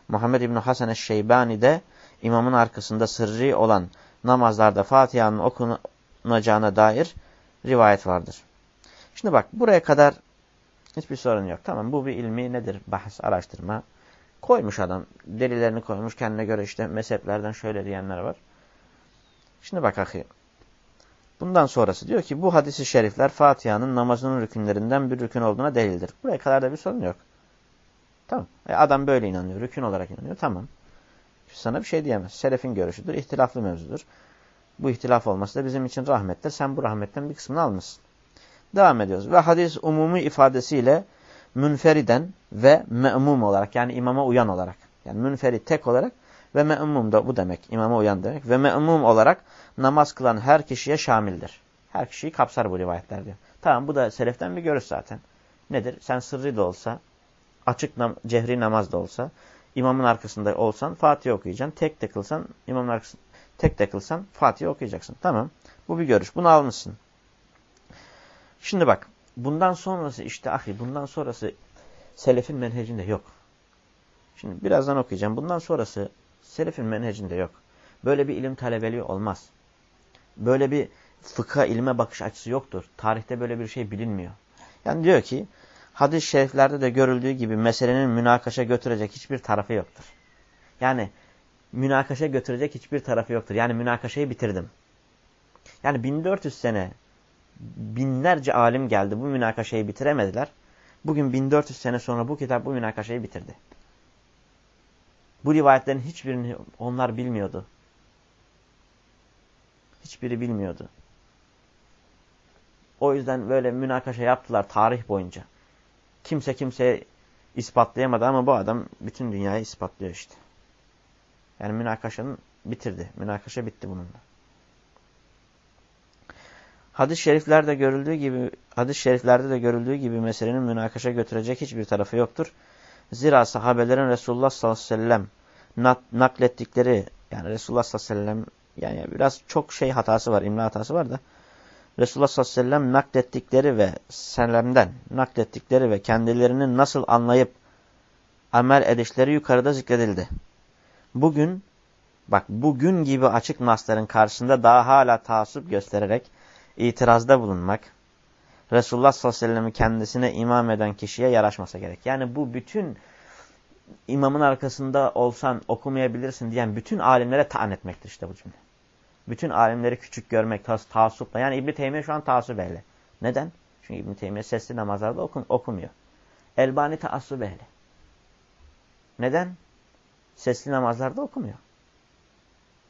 Muhammed İbn Hasan Eşşeybani de imamın arkasında sırrı olan namazlarda Fatiha'nın okunacağına dair rivayet vardır. Şimdi bak buraya kadar hiçbir sorun yok. Tamam bu bir ilmi nedir? Bahs, araştırma. Koymuş adam. Delillerini koymuş. Kendine göre işte mezheplerden şöyle diyenler var. Şimdi bak ahi. Bundan sonrası diyor ki bu hadisi şerifler Fatiha'nın namazının rükünlerinden bir rükün olduğuna delildir. Buraya kadar da bir sorun yok. Tamam. E adam böyle inanıyor. Rükün olarak inanıyor. Tamam. sana bir şey diyemez. Selefin görüşüdür, ihtilaflı mevzudur. Bu ihtilaf olması da bizim için rahmettir. Sen bu rahmetten bir kısmını almışsın. Devam ediyoruz. Ve hadis umumi ifadesiyle münferiden ve me'mum olarak yani imama uyan olarak. Yani münferit tek olarak ve me'mum da bu demek. imama uyan demek. Ve me'mum olarak namaz kılan her kişiye şamildir. Her kişiyi kapsar bu rivayetler diyor. Tamam bu da seleften bir görüş zaten. Nedir? Sen sırrı da olsa, açık nam cehri namaz da olsa, imamın arkasında olsan Fatih okuyacaksın. Tek de kılsan, imamın arkasında tek de kılsan Fatih okuyacaksın. Tamam. Bu bir görüş. Bunu almışsın. Şimdi bak. Bundan sonrası işte ahi bundan sonrası selefin menhecinde yok. Şimdi birazdan okuyacağım. Bundan sonrası selefin menhecinde yok. Böyle bir ilim talebeliği olmaz. Böyle bir fıkha ilme bakış açısı yoktur. Tarihte böyle bir şey bilinmiyor. Yani diyor ki hadis-i şeriflerde de görüldüğü gibi meselenin münakaşa götürecek hiçbir tarafı yoktur. Yani münakaşa götürecek hiçbir tarafı yoktur. Yani münakaşayı bitirdim. Yani 1400 sene binlerce alim geldi bu münakaşayı bitiremediler. Bugün 1400 sene sonra bu kitap bu münakaşayı bitirdi. Bu rivayetlerin hiçbirini onlar bilmiyordu. Hiçbiri bilmiyordu. O yüzden böyle münakaşa yaptılar tarih boyunca. Kimse kimseye ispatlayamadı ama bu adam bütün dünyayı ispatlıyor işte. Yani münakaşanın bitirdi. Münakaşa bitti bununla. Hadis-i şeriflerde görüldüğü gibi hadis şeriflerde de görüldüğü gibi meselenin münakaşa götürecek hiçbir tarafı yoktur. Zira sahabelerin Resulullah sallallahu aleyhi ve sellem naklettikleri yani Resulullah sallallahu aleyhi ve sellem yani biraz çok şey hatası var, imla hatası var da Resulullah sallallahu aleyhi ve sellem naklettikleri ve senemden naklettikleri ve kendilerinin nasıl anlayıp amel edişleri yukarıda zikredildi. Bugün bak bugün gibi açık nasların karşısında daha hala taassup göstererek itirazda bulunmak Resulullah sallallahu aleyhi ve sellem'i kendisine imam eden kişiye yaraşmasa gerek. Yani bu bütün imamın arkasında olsan okumayabilirsin diyen bütün alimlere taan etmektir işte bu cümle. Bütün alimleri küçük görmek, tas taassupla. Yani İbn-i Teymiye şu an taassup ehli. Neden? Çünkü İbn-i Teymiye sesli namazlarda okun, okumuyor. Elbani taassup ehli. Neden? Sesli namazlarda okumuyor.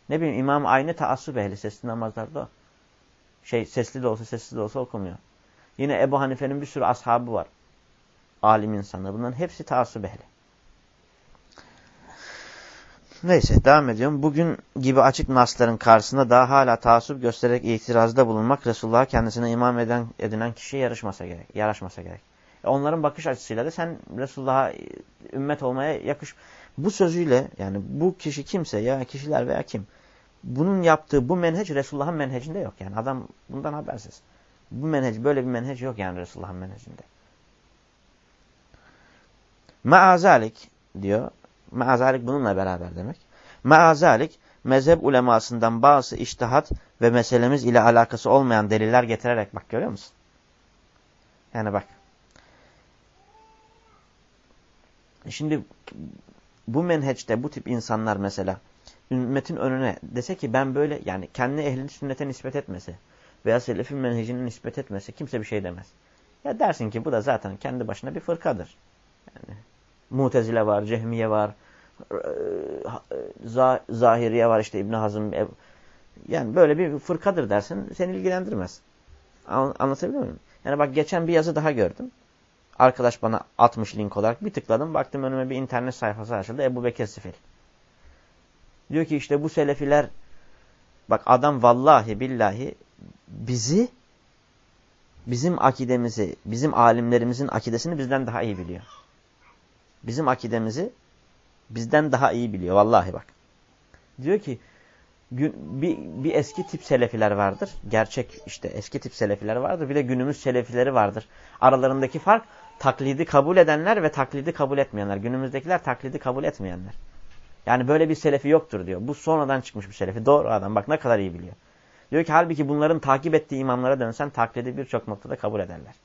Ne bileyim İmam aynı taassup ehli sesli namazlarda şey sesli de olsa sessiz de olsa okumuyor. Yine Ebu Hanife'nin bir sürü ashabı var. Alim insanlar. Bunların hepsi taassup ehli. Neyse devam ediyorum. Bugün gibi açık nasların karşısında daha hala taassup göstererek itirazda bulunmak Resulullah'a kendisine imam eden, edinen kişiye yarışmasa gerek. Yaraşmasa gerek. E onların bakış açısıyla da sen Resulullah'a ümmet olmaya yakış. Bu sözüyle yani bu kişi kimse ya kişiler veya kim bunun yaptığı bu menhec Resulullah'ın menhecinde yok. Yani adam bundan habersiz. Bu menhec böyle bir menhec yok yani Resulullah'ın menhecinde. Maazalik diyor Maazalik bununla beraber demek. Maazalik mezhep ulemasından bazı iştihat ve meselemiz ile alakası olmayan deliller getirerek bak görüyor musun? Yani bak. Şimdi bu menheçte bu tip insanlar mesela ümmetin önüne dese ki ben böyle yani kendi ehlin sünnete nispet etmesi veya selefin menhecini nispet etmesi kimse bir şey demez. Ya dersin ki bu da zaten kendi başına bir fırkadır. Yani Mutezile var, Cehmiye var, Zahiriye var işte İbn Hazım. Yani böyle bir fırkadır dersin seni ilgilendirmez. Anlatabiliyor muyum? Yani bak geçen bir yazı daha gördüm. Arkadaş bana atmış link olarak bir tıkladım. Baktım önüme bir internet sayfası açıldı. Ebu Bekir Sifil. Diyor ki işte bu selefiler bak adam vallahi billahi bizi bizim akidemizi, bizim alimlerimizin akidesini bizden daha iyi biliyor. Bizim akidemizi bizden daha iyi biliyor vallahi bak. Diyor ki bir, bir eski tip selefiler vardır. Gerçek işte eski tip selefiler vardır. Bir de günümüz selefileri vardır. Aralarındaki fark taklidi kabul edenler ve taklidi kabul etmeyenler. Günümüzdekiler taklidi kabul etmeyenler. Yani böyle bir selefi yoktur diyor. Bu sonradan çıkmış bir selefi. Doğru adam bak ne kadar iyi biliyor. Diyor ki halbuki bunların takip ettiği imamlara dönsen taklidi birçok noktada kabul ederler.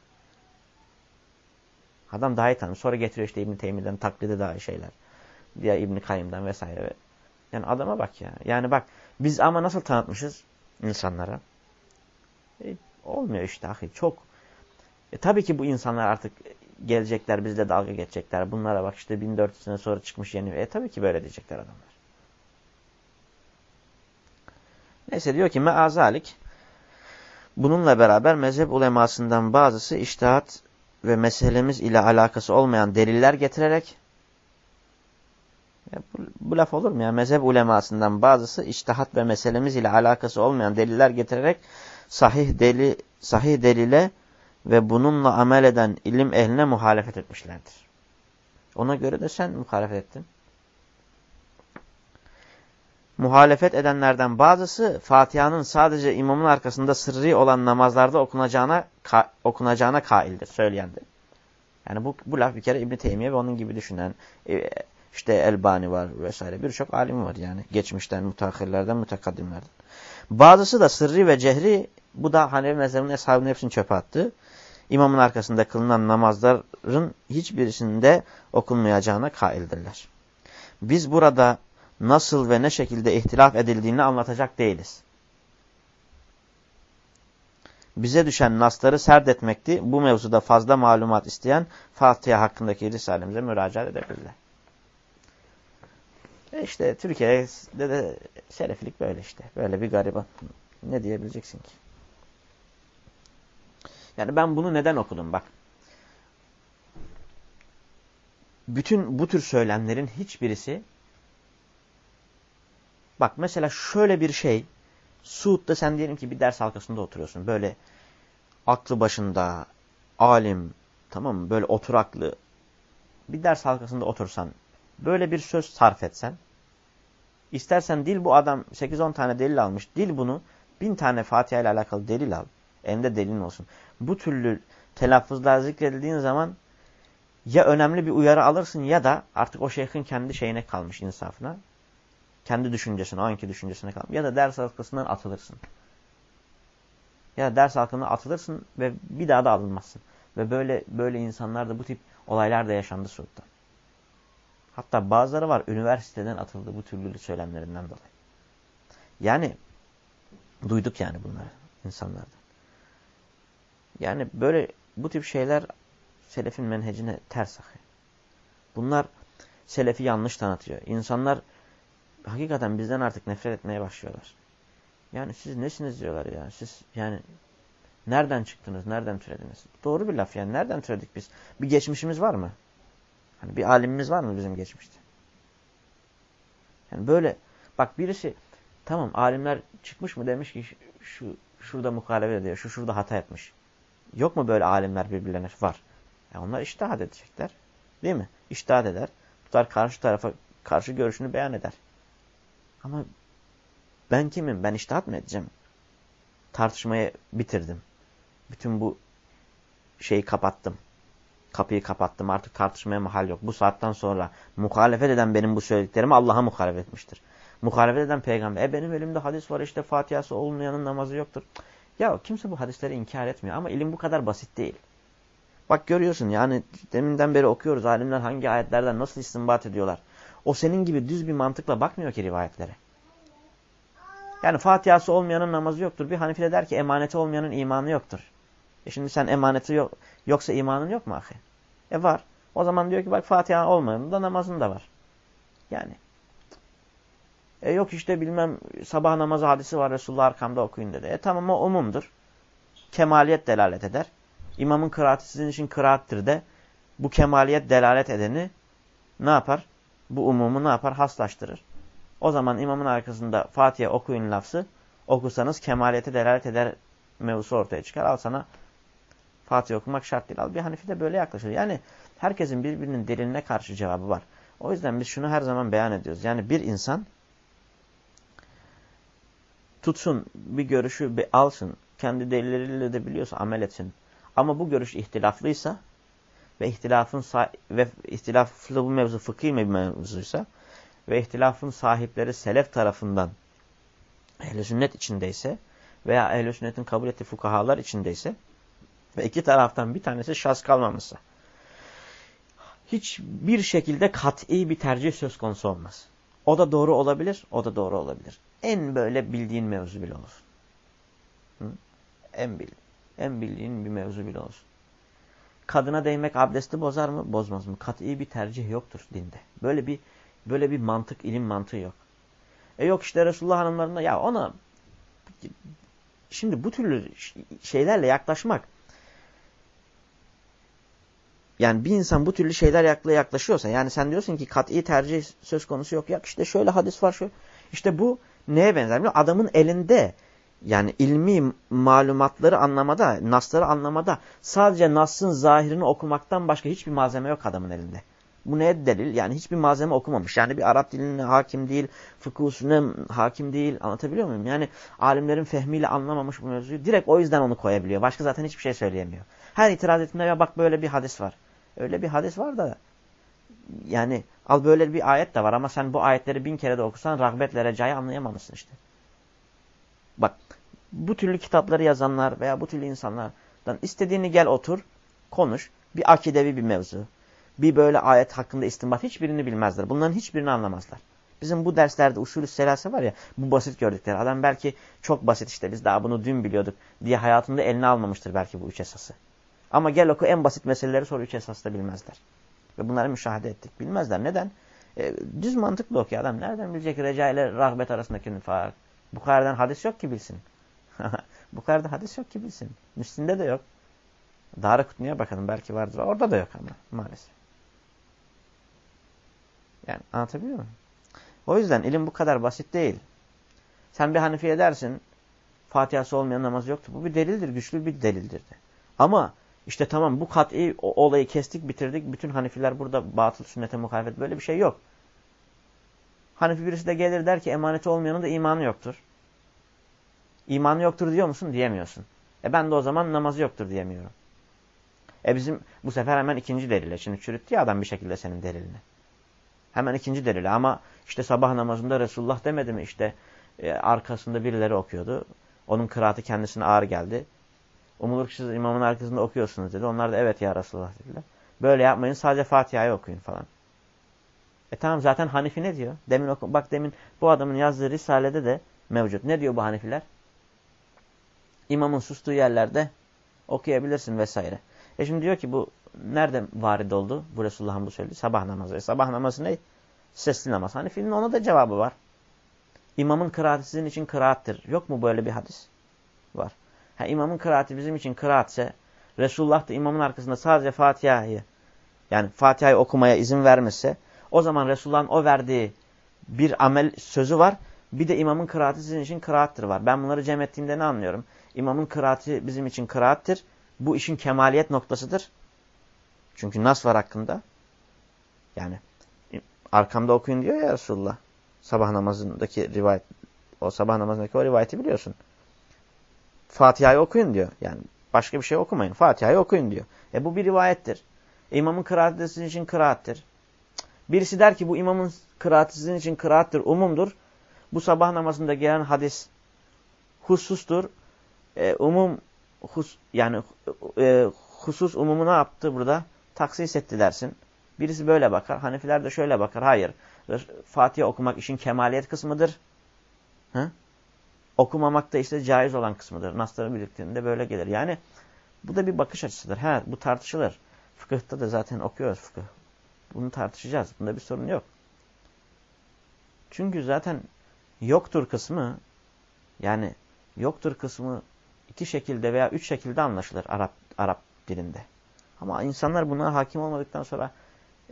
Adam daha iyi tanır. Sonra getiriyor işte İbn-i Teymi'den taklidi daha şeyler. Diye İbn-i Kayyım'dan vesaire. Yani adama bak ya. Yani bak biz ama nasıl tanıtmışız insanlara? E, olmuyor işte ahi çok. E, tabii ki bu insanlar artık gelecekler bizle dalga geçecekler. Bunlara bak işte 1400 sene sonra çıkmış yeni. E tabii ki böyle diyecekler adamlar. Neyse diyor ki meazalik bununla beraber mezhep ulemasından bazısı iştihat ve meselemiz ile alakası olmayan deliller getirerek bu, bu laf olur mu ya? Mezhep ulemasından bazısı iştihat ve meselemiz ile alakası olmayan deliller getirerek sahih deli sahih delile ve bununla amel eden ilim ehline muhalefet etmişlerdir. Ona göre de sen muhalefet ettin. Muhalefet edenlerden bazısı Fatiha'nın sadece imamın arkasında sırrı olan namazlarda okunacağına ka, okunacağına kaildir, söyleyendir. Yani bu, bu laf bir kere İbn Teymiye ve onun gibi düşünen e, işte Elbani var vesaire birçok alim var yani geçmişten, müteahhirlerden, mütekaddimlerden. Bazısı da sırrı ve cehri bu da Hanefi mezhebinin eshabının hepsini çöpe attı. İmamın arkasında kılınan namazların hiçbirisinde okunmayacağına kaildirler. Biz burada nasıl ve ne şekilde ihtilaf edildiğini anlatacak değiliz. Bize düşen nasları serdetmekti. Bu mevzuda fazla malumat isteyen Fatiha hakkındaki risalemize müracaat edebilirler. E işte Türkiye'de de şereflik böyle işte. Böyle bir gariban. Ne diyebileceksin ki? Yani ben bunu neden okudum bak. Bütün bu tür söylemlerin hiçbirisi bak mesela şöyle bir şey Suud'da sen diyelim ki bir ders halkasında oturuyorsun. Böyle aklı başında alim tamam mı? Böyle oturaklı bir ders halkasında otursan böyle bir söz sarf etsen istersen dil bu adam 8-10 tane delil almış. Dil bunu bin tane Fatiha ile alakalı delil al. Elinde delilin olsun. Bu türlü telaffuzlar zikredildiğin zaman ya önemli bir uyarı alırsın ya da artık o şeyhin kendi şeyine kalmış insafına. Kendi düşüncesine, o anki düşüncesine kalmış. Ya da ders halkasından atılırsın. Ya ders halkasından atılırsın ve bir daha da alınmazsın. Ve böyle böyle insanlar da bu tip olaylar da yaşandı Suud'da. Hatta bazıları var üniversiteden atıldı bu türlü söylemlerinden dolayı. Yani duyduk yani bunları insanlardan. Yani böyle bu tip şeyler selefin menhecine ters akıyor. Bunlar selefi yanlış tanıtıyor. İnsanlar hakikaten bizden artık nefret etmeye başlıyorlar. Yani siz nesiniz diyorlar ya. Siz yani nereden çıktınız, nereden türediniz? Doğru bir laf yani. Nereden türedik biz? Bir geçmişimiz var mı? Hani bir alimimiz var mı bizim geçmişte? Yani böyle bak birisi tamam alimler çıkmış mı demiş ki şu şurada muhalefet ediyor, şu şurada hata etmiş. Yok mu böyle alimler birbirlerine? Var. Ya onlar iştihad edecekler. Değil mi? İştihad eder. Tutar karşı tarafa karşı görüşünü beyan eder. Ama ben kimim? Ben iştihat mı edeceğim? Tartışmayı bitirdim. Bütün bu şeyi kapattım. Kapıyı kapattım. Artık tartışmaya mahal yok. Bu saatten sonra muhalefet eden benim bu söylediklerimi Allah'a muhalefet etmiştir. Muhalefet eden peygamber. E benim elimde hadis var işte Fatiha'sı olmayanın namazı yoktur. Ya kimse bu hadisleri inkar etmiyor ama ilim bu kadar basit değil. Bak görüyorsun yani deminden beri okuyoruz alimler hangi ayetlerden nasıl istinbat ediyorlar. O senin gibi düz bir mantıkla bakmıyor ki rivayetlere. Yani Fatiha'sı olmayanın namazı yoktur. Bir Hanifi de der ki emaneti olmayanın imanı yoktur. E şimdi sen emaneti yok, yoksa imanın yok mu ahi? E var. O zaman diyor ki bak Fatiha olmayanın da namazın da var. Yani. E yok işte bilmem sabah namazı hadisi var Resulullah arkamda okuyun dedi. E tamam o umumdur. Kemaliyet delalet eder. İmamın kıraati sizin için kıraattir de bu kemaliyet delalet edeni ne yapar? Bu umumu ne yapar? Haslaştırır. O zaman imamın arkasında Fatiha okuyun lafzı okusanız kemaliyete delalet eder mevzusu ortaya çıkar. Al sana Fatiha okumak şart değil. Al bir Hanifi de böyle yaklaşır. Yani herkesin birbirinin deliline karşı cevabı var. O yüzden biz şunu her zaman beyan ediyoruz. Yani bir insan tutsun bir görüşü bir alsın. Kendi delilleriyle de biliyorsa amel etsin. Ama bu görüş ihtilaflıysa ve ihtilafın ve ihtilaflı bu mevzu fıkhi bir mevzuysa ve ihtilafın sahipleri selef tarafından ehl sünnet içindeyse veya ehl sünnetin kabul ettiği fukahalar içindeyse ve iki taraftan bir tanesi şaz kalmamışsa hiçbir şekilde kat'i bir tercih söz konusu olmaz. O da doğru olabilir, o da doğru olabilir. En böyle bildiğin mevzu bile olsun. Hı? En bil, en bildiğin bir mevzu bile olsun. Kadına değmek abdesti bozar mı? Bozmaz mı? Kat'i bir tercih yoktur dinde. Böyle bir böyle bir mantık, ilim mantığı yok. E yok işte Resulullah hanımlarında ya ona şimdi bu türlü şeylerle yaklaşmak yani bir insan bu türlü şeyler yakla yaklaşıyorsa yani sen diyorsun ki kat'i tercih söz konusu yok. Ya işte şöyle hadis var şu. İşte bu neye benzer? Adamın elinde yani ilmi malumatları anlamada, nasları anlamada sadece nasın zahirini okumaktan başka hiçbir malzeme yok adamın elinde. Bu neye delil? Yani hiçbir malzeme okumamış. Yani bir Arap diline hakim değil, fıkıh usulüne hakim değil. Anlatabiliyor muyum? Yani alimlerin fehmiyle anlamamış bu mevzuyu. Direkt o yüzden onu koyabiliyor. Başka zaten hiçbir şey söyleyemiyor. Her itiraz ettiğinde ya bak böyle bir hadis var. Öyle bir hadis var da yani al böyle bir ayet de var ama sen bu ayetleri bin kere de okusan rağbetle recayı anlayamamışsın işte. Bak bu türlü kitapları yazanlar veya bu türlü insanlardan istediğini gel otur, konuş. Bir akidevi bir mevzu. Bir böyle ayet hakkında istinbat hiçbirini bilmezler. Bunların hiçbirini anlamazlar. Bizim bu derslerde usulü selase var ya bu basit gördükleri. Adam belki çok basit işte biz daha bunu dün biliyorduk diye hayatında eline almamıştır belki bu üç esası. Ama gel oku en basit meseleleri soru üç esası da bilmezler. Ve bunları müşahede ettik. Bilmezler. Neden? E, düz mantıklı okuyor adam. Nereden bilecek reca ile rahbet arasındaki fark? Bukhari'den hadis yok ki bilsin. Bukhari'de hadis yok ki bilsin. Müslim'de de yok. Dara Kutni'ye bakalım belki vardır. Orada da yok ama maalesef. Yani anlatabiliyor muyum? O yüzden ilim bu kadar basit değil. Sen bir Hanefi'ye dersin Fatiha'sı olmayan namaz yoktu. Bu bir delildir, güçlü bir delildir de. Ama işte tamam bu kat'i olayı kestik, bitirdik. Bütün Hanefiler burada batıl sünnete muhalefet. Böyle bir şey yok. Hanefi birisi de gelir der ki emaneti olmayanın da imanı yoktur. İmanı yoktur diyor musun? Diyemiyorsun. E ben de o zaman namazı yoktur diyemiyorum. E bizim bu sefer hemen ikinci delile. Şimdi çürüttü ya adam bir şekilde senin delilini. Hemen ikinci delile ama işte sabah namazında Resulullah demedi mi işte e, arkasında birileri okuyordu. Onun kıraatı kendisine ağır geldi. Umulur ki siz imamın arkasında okuyorsunuz dedi. Onlar da evet ya Resulullah dediler. Böyle yapmayın sadece Fatiha'yı okuyun falan. E tamam zaten Hanifi ne diyor? Demin oku, bak demin bu adamın yazdığı Risale'de de mevcut. Ne diyor bu Hanifiler? İmamın sustuğu yerlerde okuyabilirsin vesaire. E şimdi diyor ki bu nerede varid oldu? Bu Resulullah'ın bu söylediği sabah namazı. E sabah namazı ne? Sesli namaz. Hanifinin ona da cevabı var. İmamın kıraati sizin için kıraattır. Yok mu böyle bir hadis? Var. Ha, imamın kıraati bizim için kıraatse Resulullah da imamın arkasında sadece Fatiha'yı yani Fatiha'yı okumaya izin vermese o zaman Resulullah'ın o verdiği bir amel sözü var. Bir de imamın kıraati sizin için kıraattır var. Ben bunları cem ettiğimde ne anlıyorum? İmamın kıraati bizim için kıraattir. Bu işin kemaliyet noktasıdır. Çünkü nas var hakkında. Yani arkamda okuyun diyor ya Resulullah. Sabah namazındaki rivayet. O sabah namazındaki o rivayeti biliyorsun. Fatiha'yı okuyun diyor. Yani başka bir şey okumayın. Fatiha'yı okuyun diyor. E bu bir rivayettir. İmamın kıraati sizin için kıraattir. Birisi der ki bu imamın kıraati sizin için kıraattir, umumdur. Bu sabah namazında gelen hadis husustur. E, umum hus, yani e, husus umumu ne yaptı burada? Taksis etti dersin. Birisi böyle bakar. Hanefiler de şöyle bakar. Hayır. Fatiha okumak işin kemaliyet kısmıdır. Hı? Okumamak da işte caiz olan kısmıdır. Nasları biriktiğinde böyle gelir. Yani bu da bir bakış açısıdır. Ha, bu tartışılır. Fıkıhta da zaten okuyoruz fıkıh. Bunu tartışacağız. Bunda bir sorun yok. Çünkü zaten yoktur kısmı yani yoktur kısmı iki şekilde veya üç şekilde anlaşılır Arap Arap dilinde. Ama insanlar buna hakim olmadıktan sonra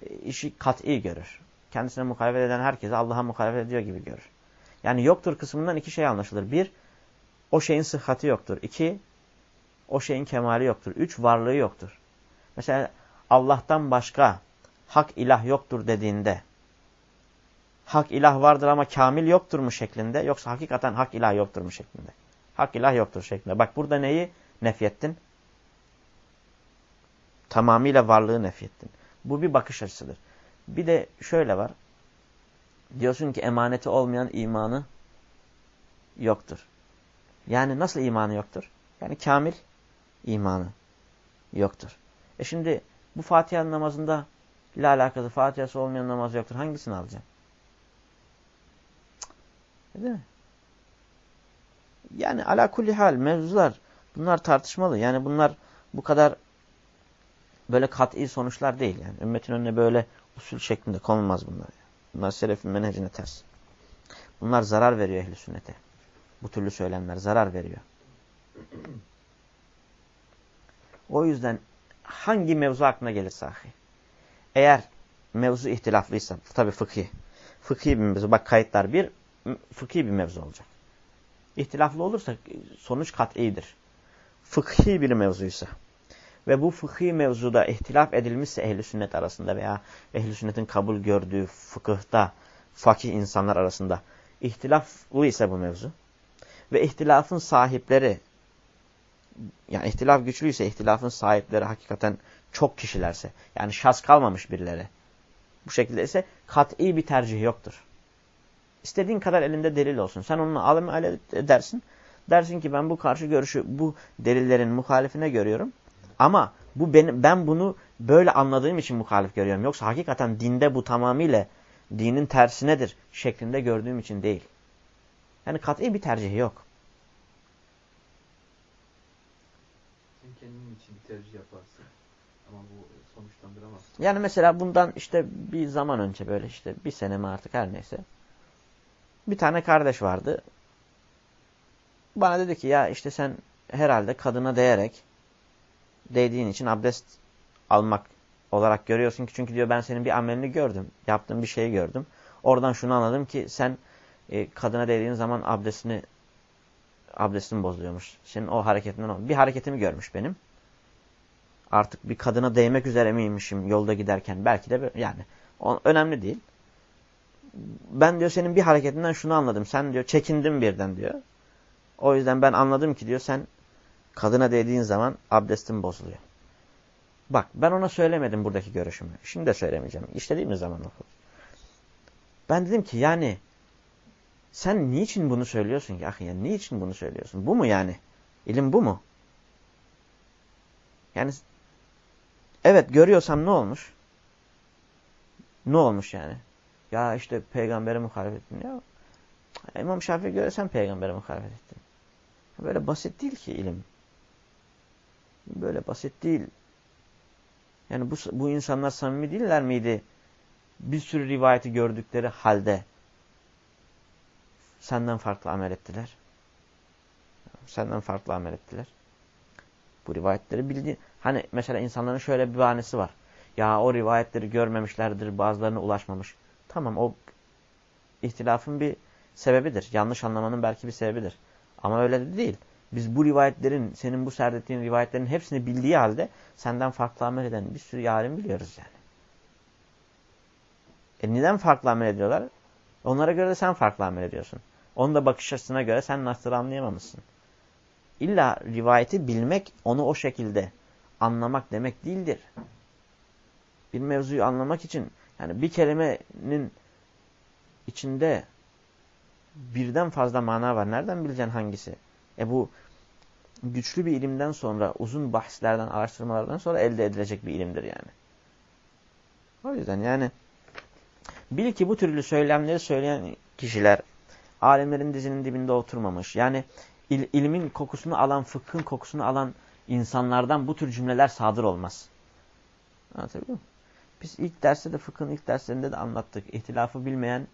e, işi kat'i görür. Kendisine muhalefet eden herkese Allah'a muhalefet ediyor gibi görür. Yani yoktur kısmından iki şey anlaşılır. Bir, o şeyin sıhhati yoktur. İki, o şeyin kemali yoktur. Üç, varlığı yoktur. Mesela Allah'tan başka hak ilah yoktur dediğinde hak ilah vardır ama kamil yoktur mu şeklinde yoksa hakikaten hak ilah yoktur mu şeklinde. Hak ilah yoktur şeklinde. Bak burada neyi nefyettin? Tamamıyla varlığı nefyettin. Bu bir bakış açısıdır. Bir de şöyle var. Diyorsun ki emaneti olmayan imanı yoktur. Yani nasıl imanı yoktur? Yani kamil imanı yoktur. E şimdi bu Fatiha namazında ile alakalı Fatiha'sı olmayan namaz yoktur. Hangisini alacaksın? Değil mi? Yani ala kulli hal mevzular bunlar tartışmalı. Yani bunlar bu kadar böyle kat'i sonuçlar değil. Yani ümmetin önüne böyle usul şeklinde konulmaz bunlar. Bunlar selefin menhecine ters. Bunlar zarar veriyor ehli sünnete. Bu türlü söylemler zarar veriyor. O yüzden hangi mevzu aklına gelirse ahi. Eğer mevzu ihtilaflıysa, tabi fıkhi. Fıkhi bir mevzu. Bak kayıtlar bir, fıkhi bir mevzu olacak. İhtilaflı olursa sonuç kat'idir. Fıkhi bir mevzuysa ve bu fıkhi mevzuda ihtilaf edilmişse ehli sünnet arasında veya ehli sünnetin kabul gördüğü fıkıhta fakih insanlar arasında ihtilaflı ise bu mevzu ve ihtilafın sahipleri yani ihtilaf güçlüyse ihtilafın sahipleri hakikaten çok kişilerse yani şans kalmamış birileri bu şekilde ise kat'i bir tercih yoktur. İstediğin kadar elinde delil olsun. Sen onunla alem edersin. Dersin ki ben bu karşı görüşü bu delillerin muhalifine görüyorum. Ama bu benim, ben bunu böyle anladığım için muhalif görüyorum. Yoksa hakikaten dinde bu tamamıyla dinin tersinedir şeklinde gördüğüm için değil. Yani kat'i bir tercih yok. Sen kendin için bir tercih yaparsın. Ama bu sonuçlandıramazsın. Yani mesela bundan işte bir zaman önce böyle işte bir sene mi artık her neyse. Bir tane kardeş vardı. Bana dedi ki ya işte sen herhalde kadına değerek değdiğin için abdest almak olarak görüyorsun ki çünkü diyor ben senin bir amelini gördüm. Yaptığın bir şeyi gördüm. Oradan şunu anladım ki sen e, kadına değdiğin zaman abdestini abdestin bozuluyormuş. Senin o hareketinden. Bir hareketimi görmüş benim. Artık bir kadına değmek üzere miymişim yolda giderken. Belki de yani o, önemli değil. Ben diyor senin bir hareketinden şunu anladım. Sen diyor çekindin birden diyor. O yüzden ben anladım ki diyor sen kadına değdiğin zaman abdestin bozuluyor. Bak ben ona söylemedim buradaki görüşümü. Şimdi de söylemeyeceğim. İşlediğimiz zaman okur. Ben dedim ki yani sen niçin bunu söylüyorsun ki? Ah ya niçin bunu söylüyorsun? Bu mu yani? İlim bu mu? Yani evet görüyorsam ne olmuş? Ne olmuş yani? Ya işte peygambere muhalefet ettin. Ya İmam Şafii göre sen peygambere muhalefet ettin. Böyle basit değil ki ilim. Böyle basit değil. Yani bu, bu insanlar samimi değiller miydi? Bir sürü rivayeti gördükleri halde senden farklı amel ettiler. Senden farklı amel ettiler. Bu rivayetleri bildi. Hani mesela insanların şöyle bir bahanesi var. Ya o rivayetleri görmemişlerdir, bazılarına ulaşmamış. Tamam o ihtilafın bir sebebidir. Yanlış anlamanın belki bir sebebidir. Ama öyle de değil. Biz bu rivayetlerin, senin bu serdettiğin rivayetlerin hepsini bildiği halde senden farklı amel eden bir sürü alim biliyoruz yani. E neden farklı amel ediyorlar? Onlara göre de sen farklı amel ediyorsun. Onun da bakış açısına göre sen nasıl anlayamamışsın. İlla rivayeti bilmek, onu o şekilde anlamak demek değildir. Bir mevzuyu anlamak için, yani bir kelimenin içinde birden fazla mana var. Nereden bileceksin hangisi? E bu güçlü bir ilimden sonra, uzun bahislerden, araştırmalardan sonra elde edilecek bir ilimdir yani. O yüzden yani bil ki bu türlü söylemleri söyleyen kişiler alemlerin dizinin dibinde oturmamış. Yani il, ilmin kokusunu alan, fıkhın kokusunu alan insanlardan bu tür cümleler sadır olmaz. Anlatabiliyor muyum? Biz ilk derste de fıkhın ilk derslerinde de anlattık. İhtilafı bilmeyen,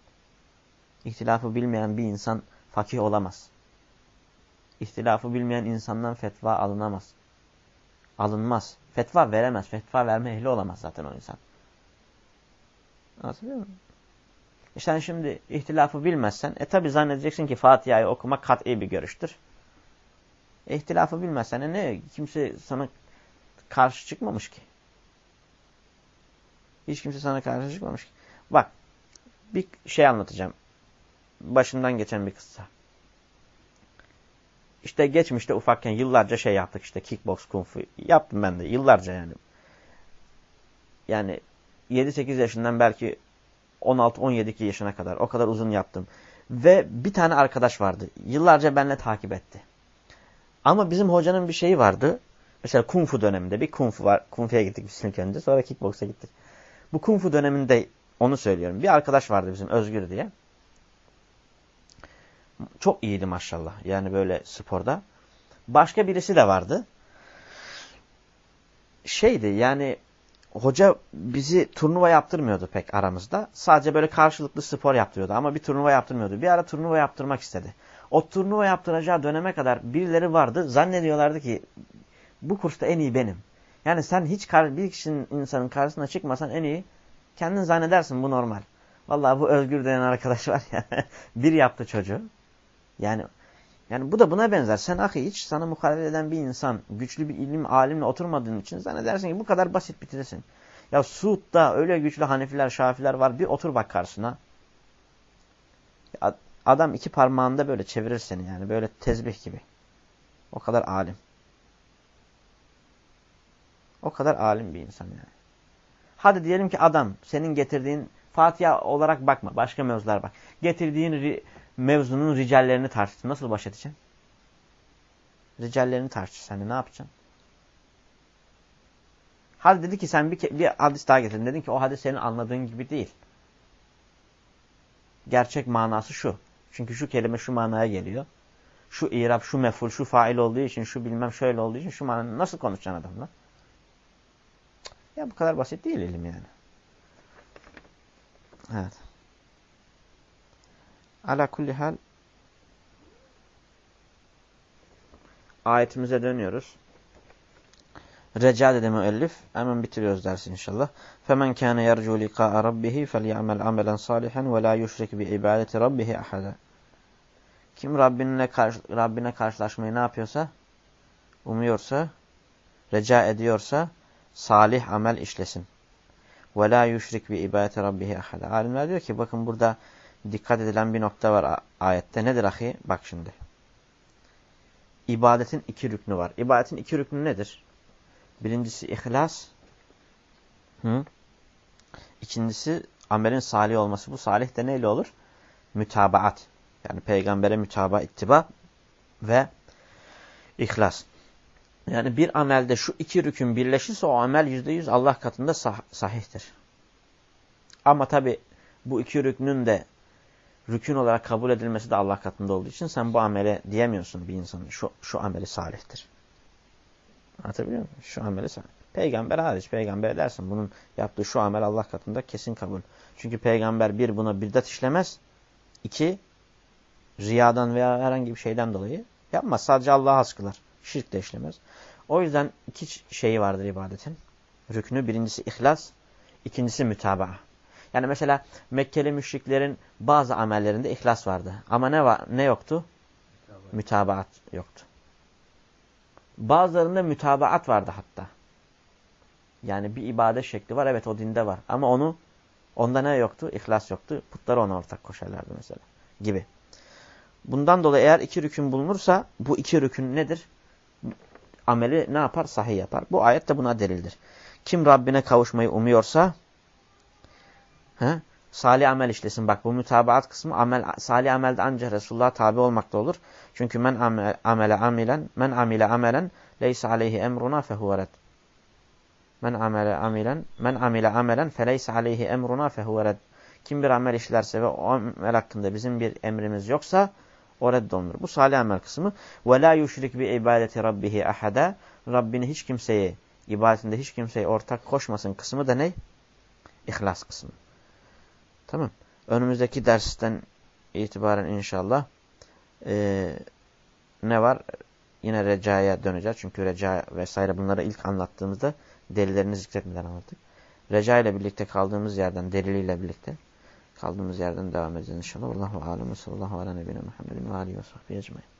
ihtilafı bilmeyen bir insan fakih olamaz. İhtilafı bilmeyen insandan fetva alınamaz. Alınmaz. Fetva veremez. Fetva verme ehli olamaz zaten o insan. Anlatabiliyor muyum? İşte yani şimdi ihtilafı bilmezsen, e tabi zannedeceksin ki Fatiha'yı okumak kat'i bir görüştür. E, ihtilafı bilmezsen e ne? Kimse sana karşı çıkmamış ki. Hiç kimse sana karşı çıkmamış ki. Bak, bir şey anlatacağım. Başımdan geçen bir kıssa. İşte geçmişte ufakken yıllarca şey yaptık işte kickbox, kung fu. Yaptım ben de yıllarca yani. Yani 7-8 yaşından belki 16-17 yaşına kadar o kadar uzun yaptım. Ve bir tane arkadaş vardı. Yıllarca benimle takip etti. Ama bizim hocanın bir şeyi vardı. Mesela kung fu döneminde bir kung fu var. Kung fu'ya gittik biz ilk önce. Sonra kickboksa gittik. Bu kung fu döneminde onu söylüyorum. Bir arkadaş vardı bizim Özgür diye çok iyiydi maşallah. Yani böyle sporda. Başka birisi de vardı. Şeydi yani hoca bizi turnuva yaptırmıyordu pek aramızda. Sadece böyle karşılıklı spor yaptırıyordu ama bir turnuva yaptırmıyordu. Bir ara turnuva yaptırmak istedi. O turnuva yaptıracağı döneme kadar birileri vardı. Zannediyorlardı ki bu kursta en iyi benim. Yani sen hiç bir kişinin insanın karşısına çıkmasan en iyi kendin zannedersin bu normal. Vallahi bu Özgür denen arkadaş var ya bir yaptı çocuğu. Yani yani bu da buna benzer. Sen ahi hiç sana muhalefet eden bir insan güçlü bir ilim alimle oturmadığın için zannedersin ki bu kadar basit bitirirsin. Ya Suud'da öyle güçlü Hanefiler, Şafiler var. Bir otur bak karşısına. Adam iki parmağında böyle çevirir seni yani. Böyle tezbih gibi. O kadar alim. O kadar alim bir insan yani. Hadi diyelim ki adam senin getirdiğin Fatiha olarak bakma. Başka mevzular bak. Getirdiğin mevzunun ricallerini tartıştın. Nasıl baş edeceksin? Ricallerini tartıştın. Sen de ne yapacaksın? Hadi dedi ki sen bir, bir hadis daha getirdin. Dedin ki o hadis senin anladığın gibi değil. Gerçek manası şu. Çünkü şu kelime şu manaya geliyor. Şu irab, şu meful, şu fail olduğu için, şu bilmem şöyle olduğu için şu manayı nasıl konuşacaksın adamla? Ya bu kadar basit değil ilim yani. Evet. Ala kulli hal ayetimize dönüyoruz. Reca dedi müellif. Hemen bitiriyoruz dersi inşallah. فَمَنْ كَانَ يَرْجُوا لِقَاءَ رَبِّهِ فَلْيَعْمَلْ عَمَلًا صَالِحًا وَلَا يُشْرِكْ بِعِبَادَةِ رَبِّهِ أَحَدًا Kim Rabbine, karşı, Rabbine karşılaşmayı ne yapıyorsa, umuyorsa, reca ediyorsa, salih amel işlesin. وَلَا يُشْرِكْ بِعِبَادَةِ رَبِّهِ أَحَدًا Alimler diyor ki bakın burada dikkat edilen bir nokta var ayette. Nedir ahi? Bak şimdi. İbadetin iki rüknü var. İbadetin iki rüknü nedir? Birincisi ihlas. Hı? İkincisi amelin salih olması. Bu salih de neyle olur? Mütabaat. Yani peygambere mütaba, ittiba ve ihlas. Yani bir amelde şu iki rükün birleşirse o amel yüzde yüz Allah katında sah sahihtir. Ama tabi bu iki rüknün de rükün olarak kabul edilmesi de Allah katında olduğu için sen bu amele diyemiyorsun bir insanın şu, şu ameli salihtir. Anlatabiliyor muyum? Şu ameli salih. Peygamber hariç peygamber dersin bunun yaptığı şu amel Allah katında kesin kabul. Çünkü peygamber bir buna bidat işlemez. İki riyadan veya herhangi bir şeyden dolayı yapmaz. Sadece Allah'a has kılar. Şirk de işlemez. O yüzden iki şeyi vardır ibadetin. Rüknü birincisi ihlas, ikincisi mütabaa. Yani mesela Mekkeli müşriklerin bazı amellerinde ihlas vardı. Ama ne var ne yoktu? Mütabaat, mütabaat yoktu. Bazılarında mütabaat vardı hatta. Yani bir ibadet şekli var. Evet o dinde var. Ama onu onda ne yoktu? İhlas yoktu. Putlar ona ortak koşarlardı mesela. Gibi. Bundan dolayı eğer iki rükün bulunursa bu iki rükün nedir? Ameli ne yapar? Sahih yapar. Bu ayet de buna delildir. Kim Rabbine kavuşmayı umuyorsa he, salih amel işlesin. Bak bu mütabaat kısmı amel, salih amelde ancak Resulullah'a tabi olmakta olur. Çünkü men amele, amilen men amile amelen leysa aleyhi emruna fehuvet. Men amele amilen men amile amelen feleysa aleyhi emruna fehuvet. Kim bir amel işlerse ve o amel hakkında bizim bir emrimiz yoksa o reddolunur. Bu salih amel kısmı. Ve la yuşrik bi ibadeti rabbihi ahada. Rabbini hiç kimseye, ibadetinde hiç kimseye ortak koşmasın kısmı da ne? İhlas kısmı. Tamam. Önümüzdeki dersten itibaren inşallah e, ne var? Yine recaya döneceğiz. Çünkü reca vesaire bunları ilk anlattığımızda delilerini zikretmeden anlattık. Reca ile birlikte kaldığımız yerden, deliliyle birlikte kaldığımız yerden devam edeceğiz inşallah. Allahu alem ve sallallahu ala nebine Muhammedin ve alihi ve sahbihi ecmaîn.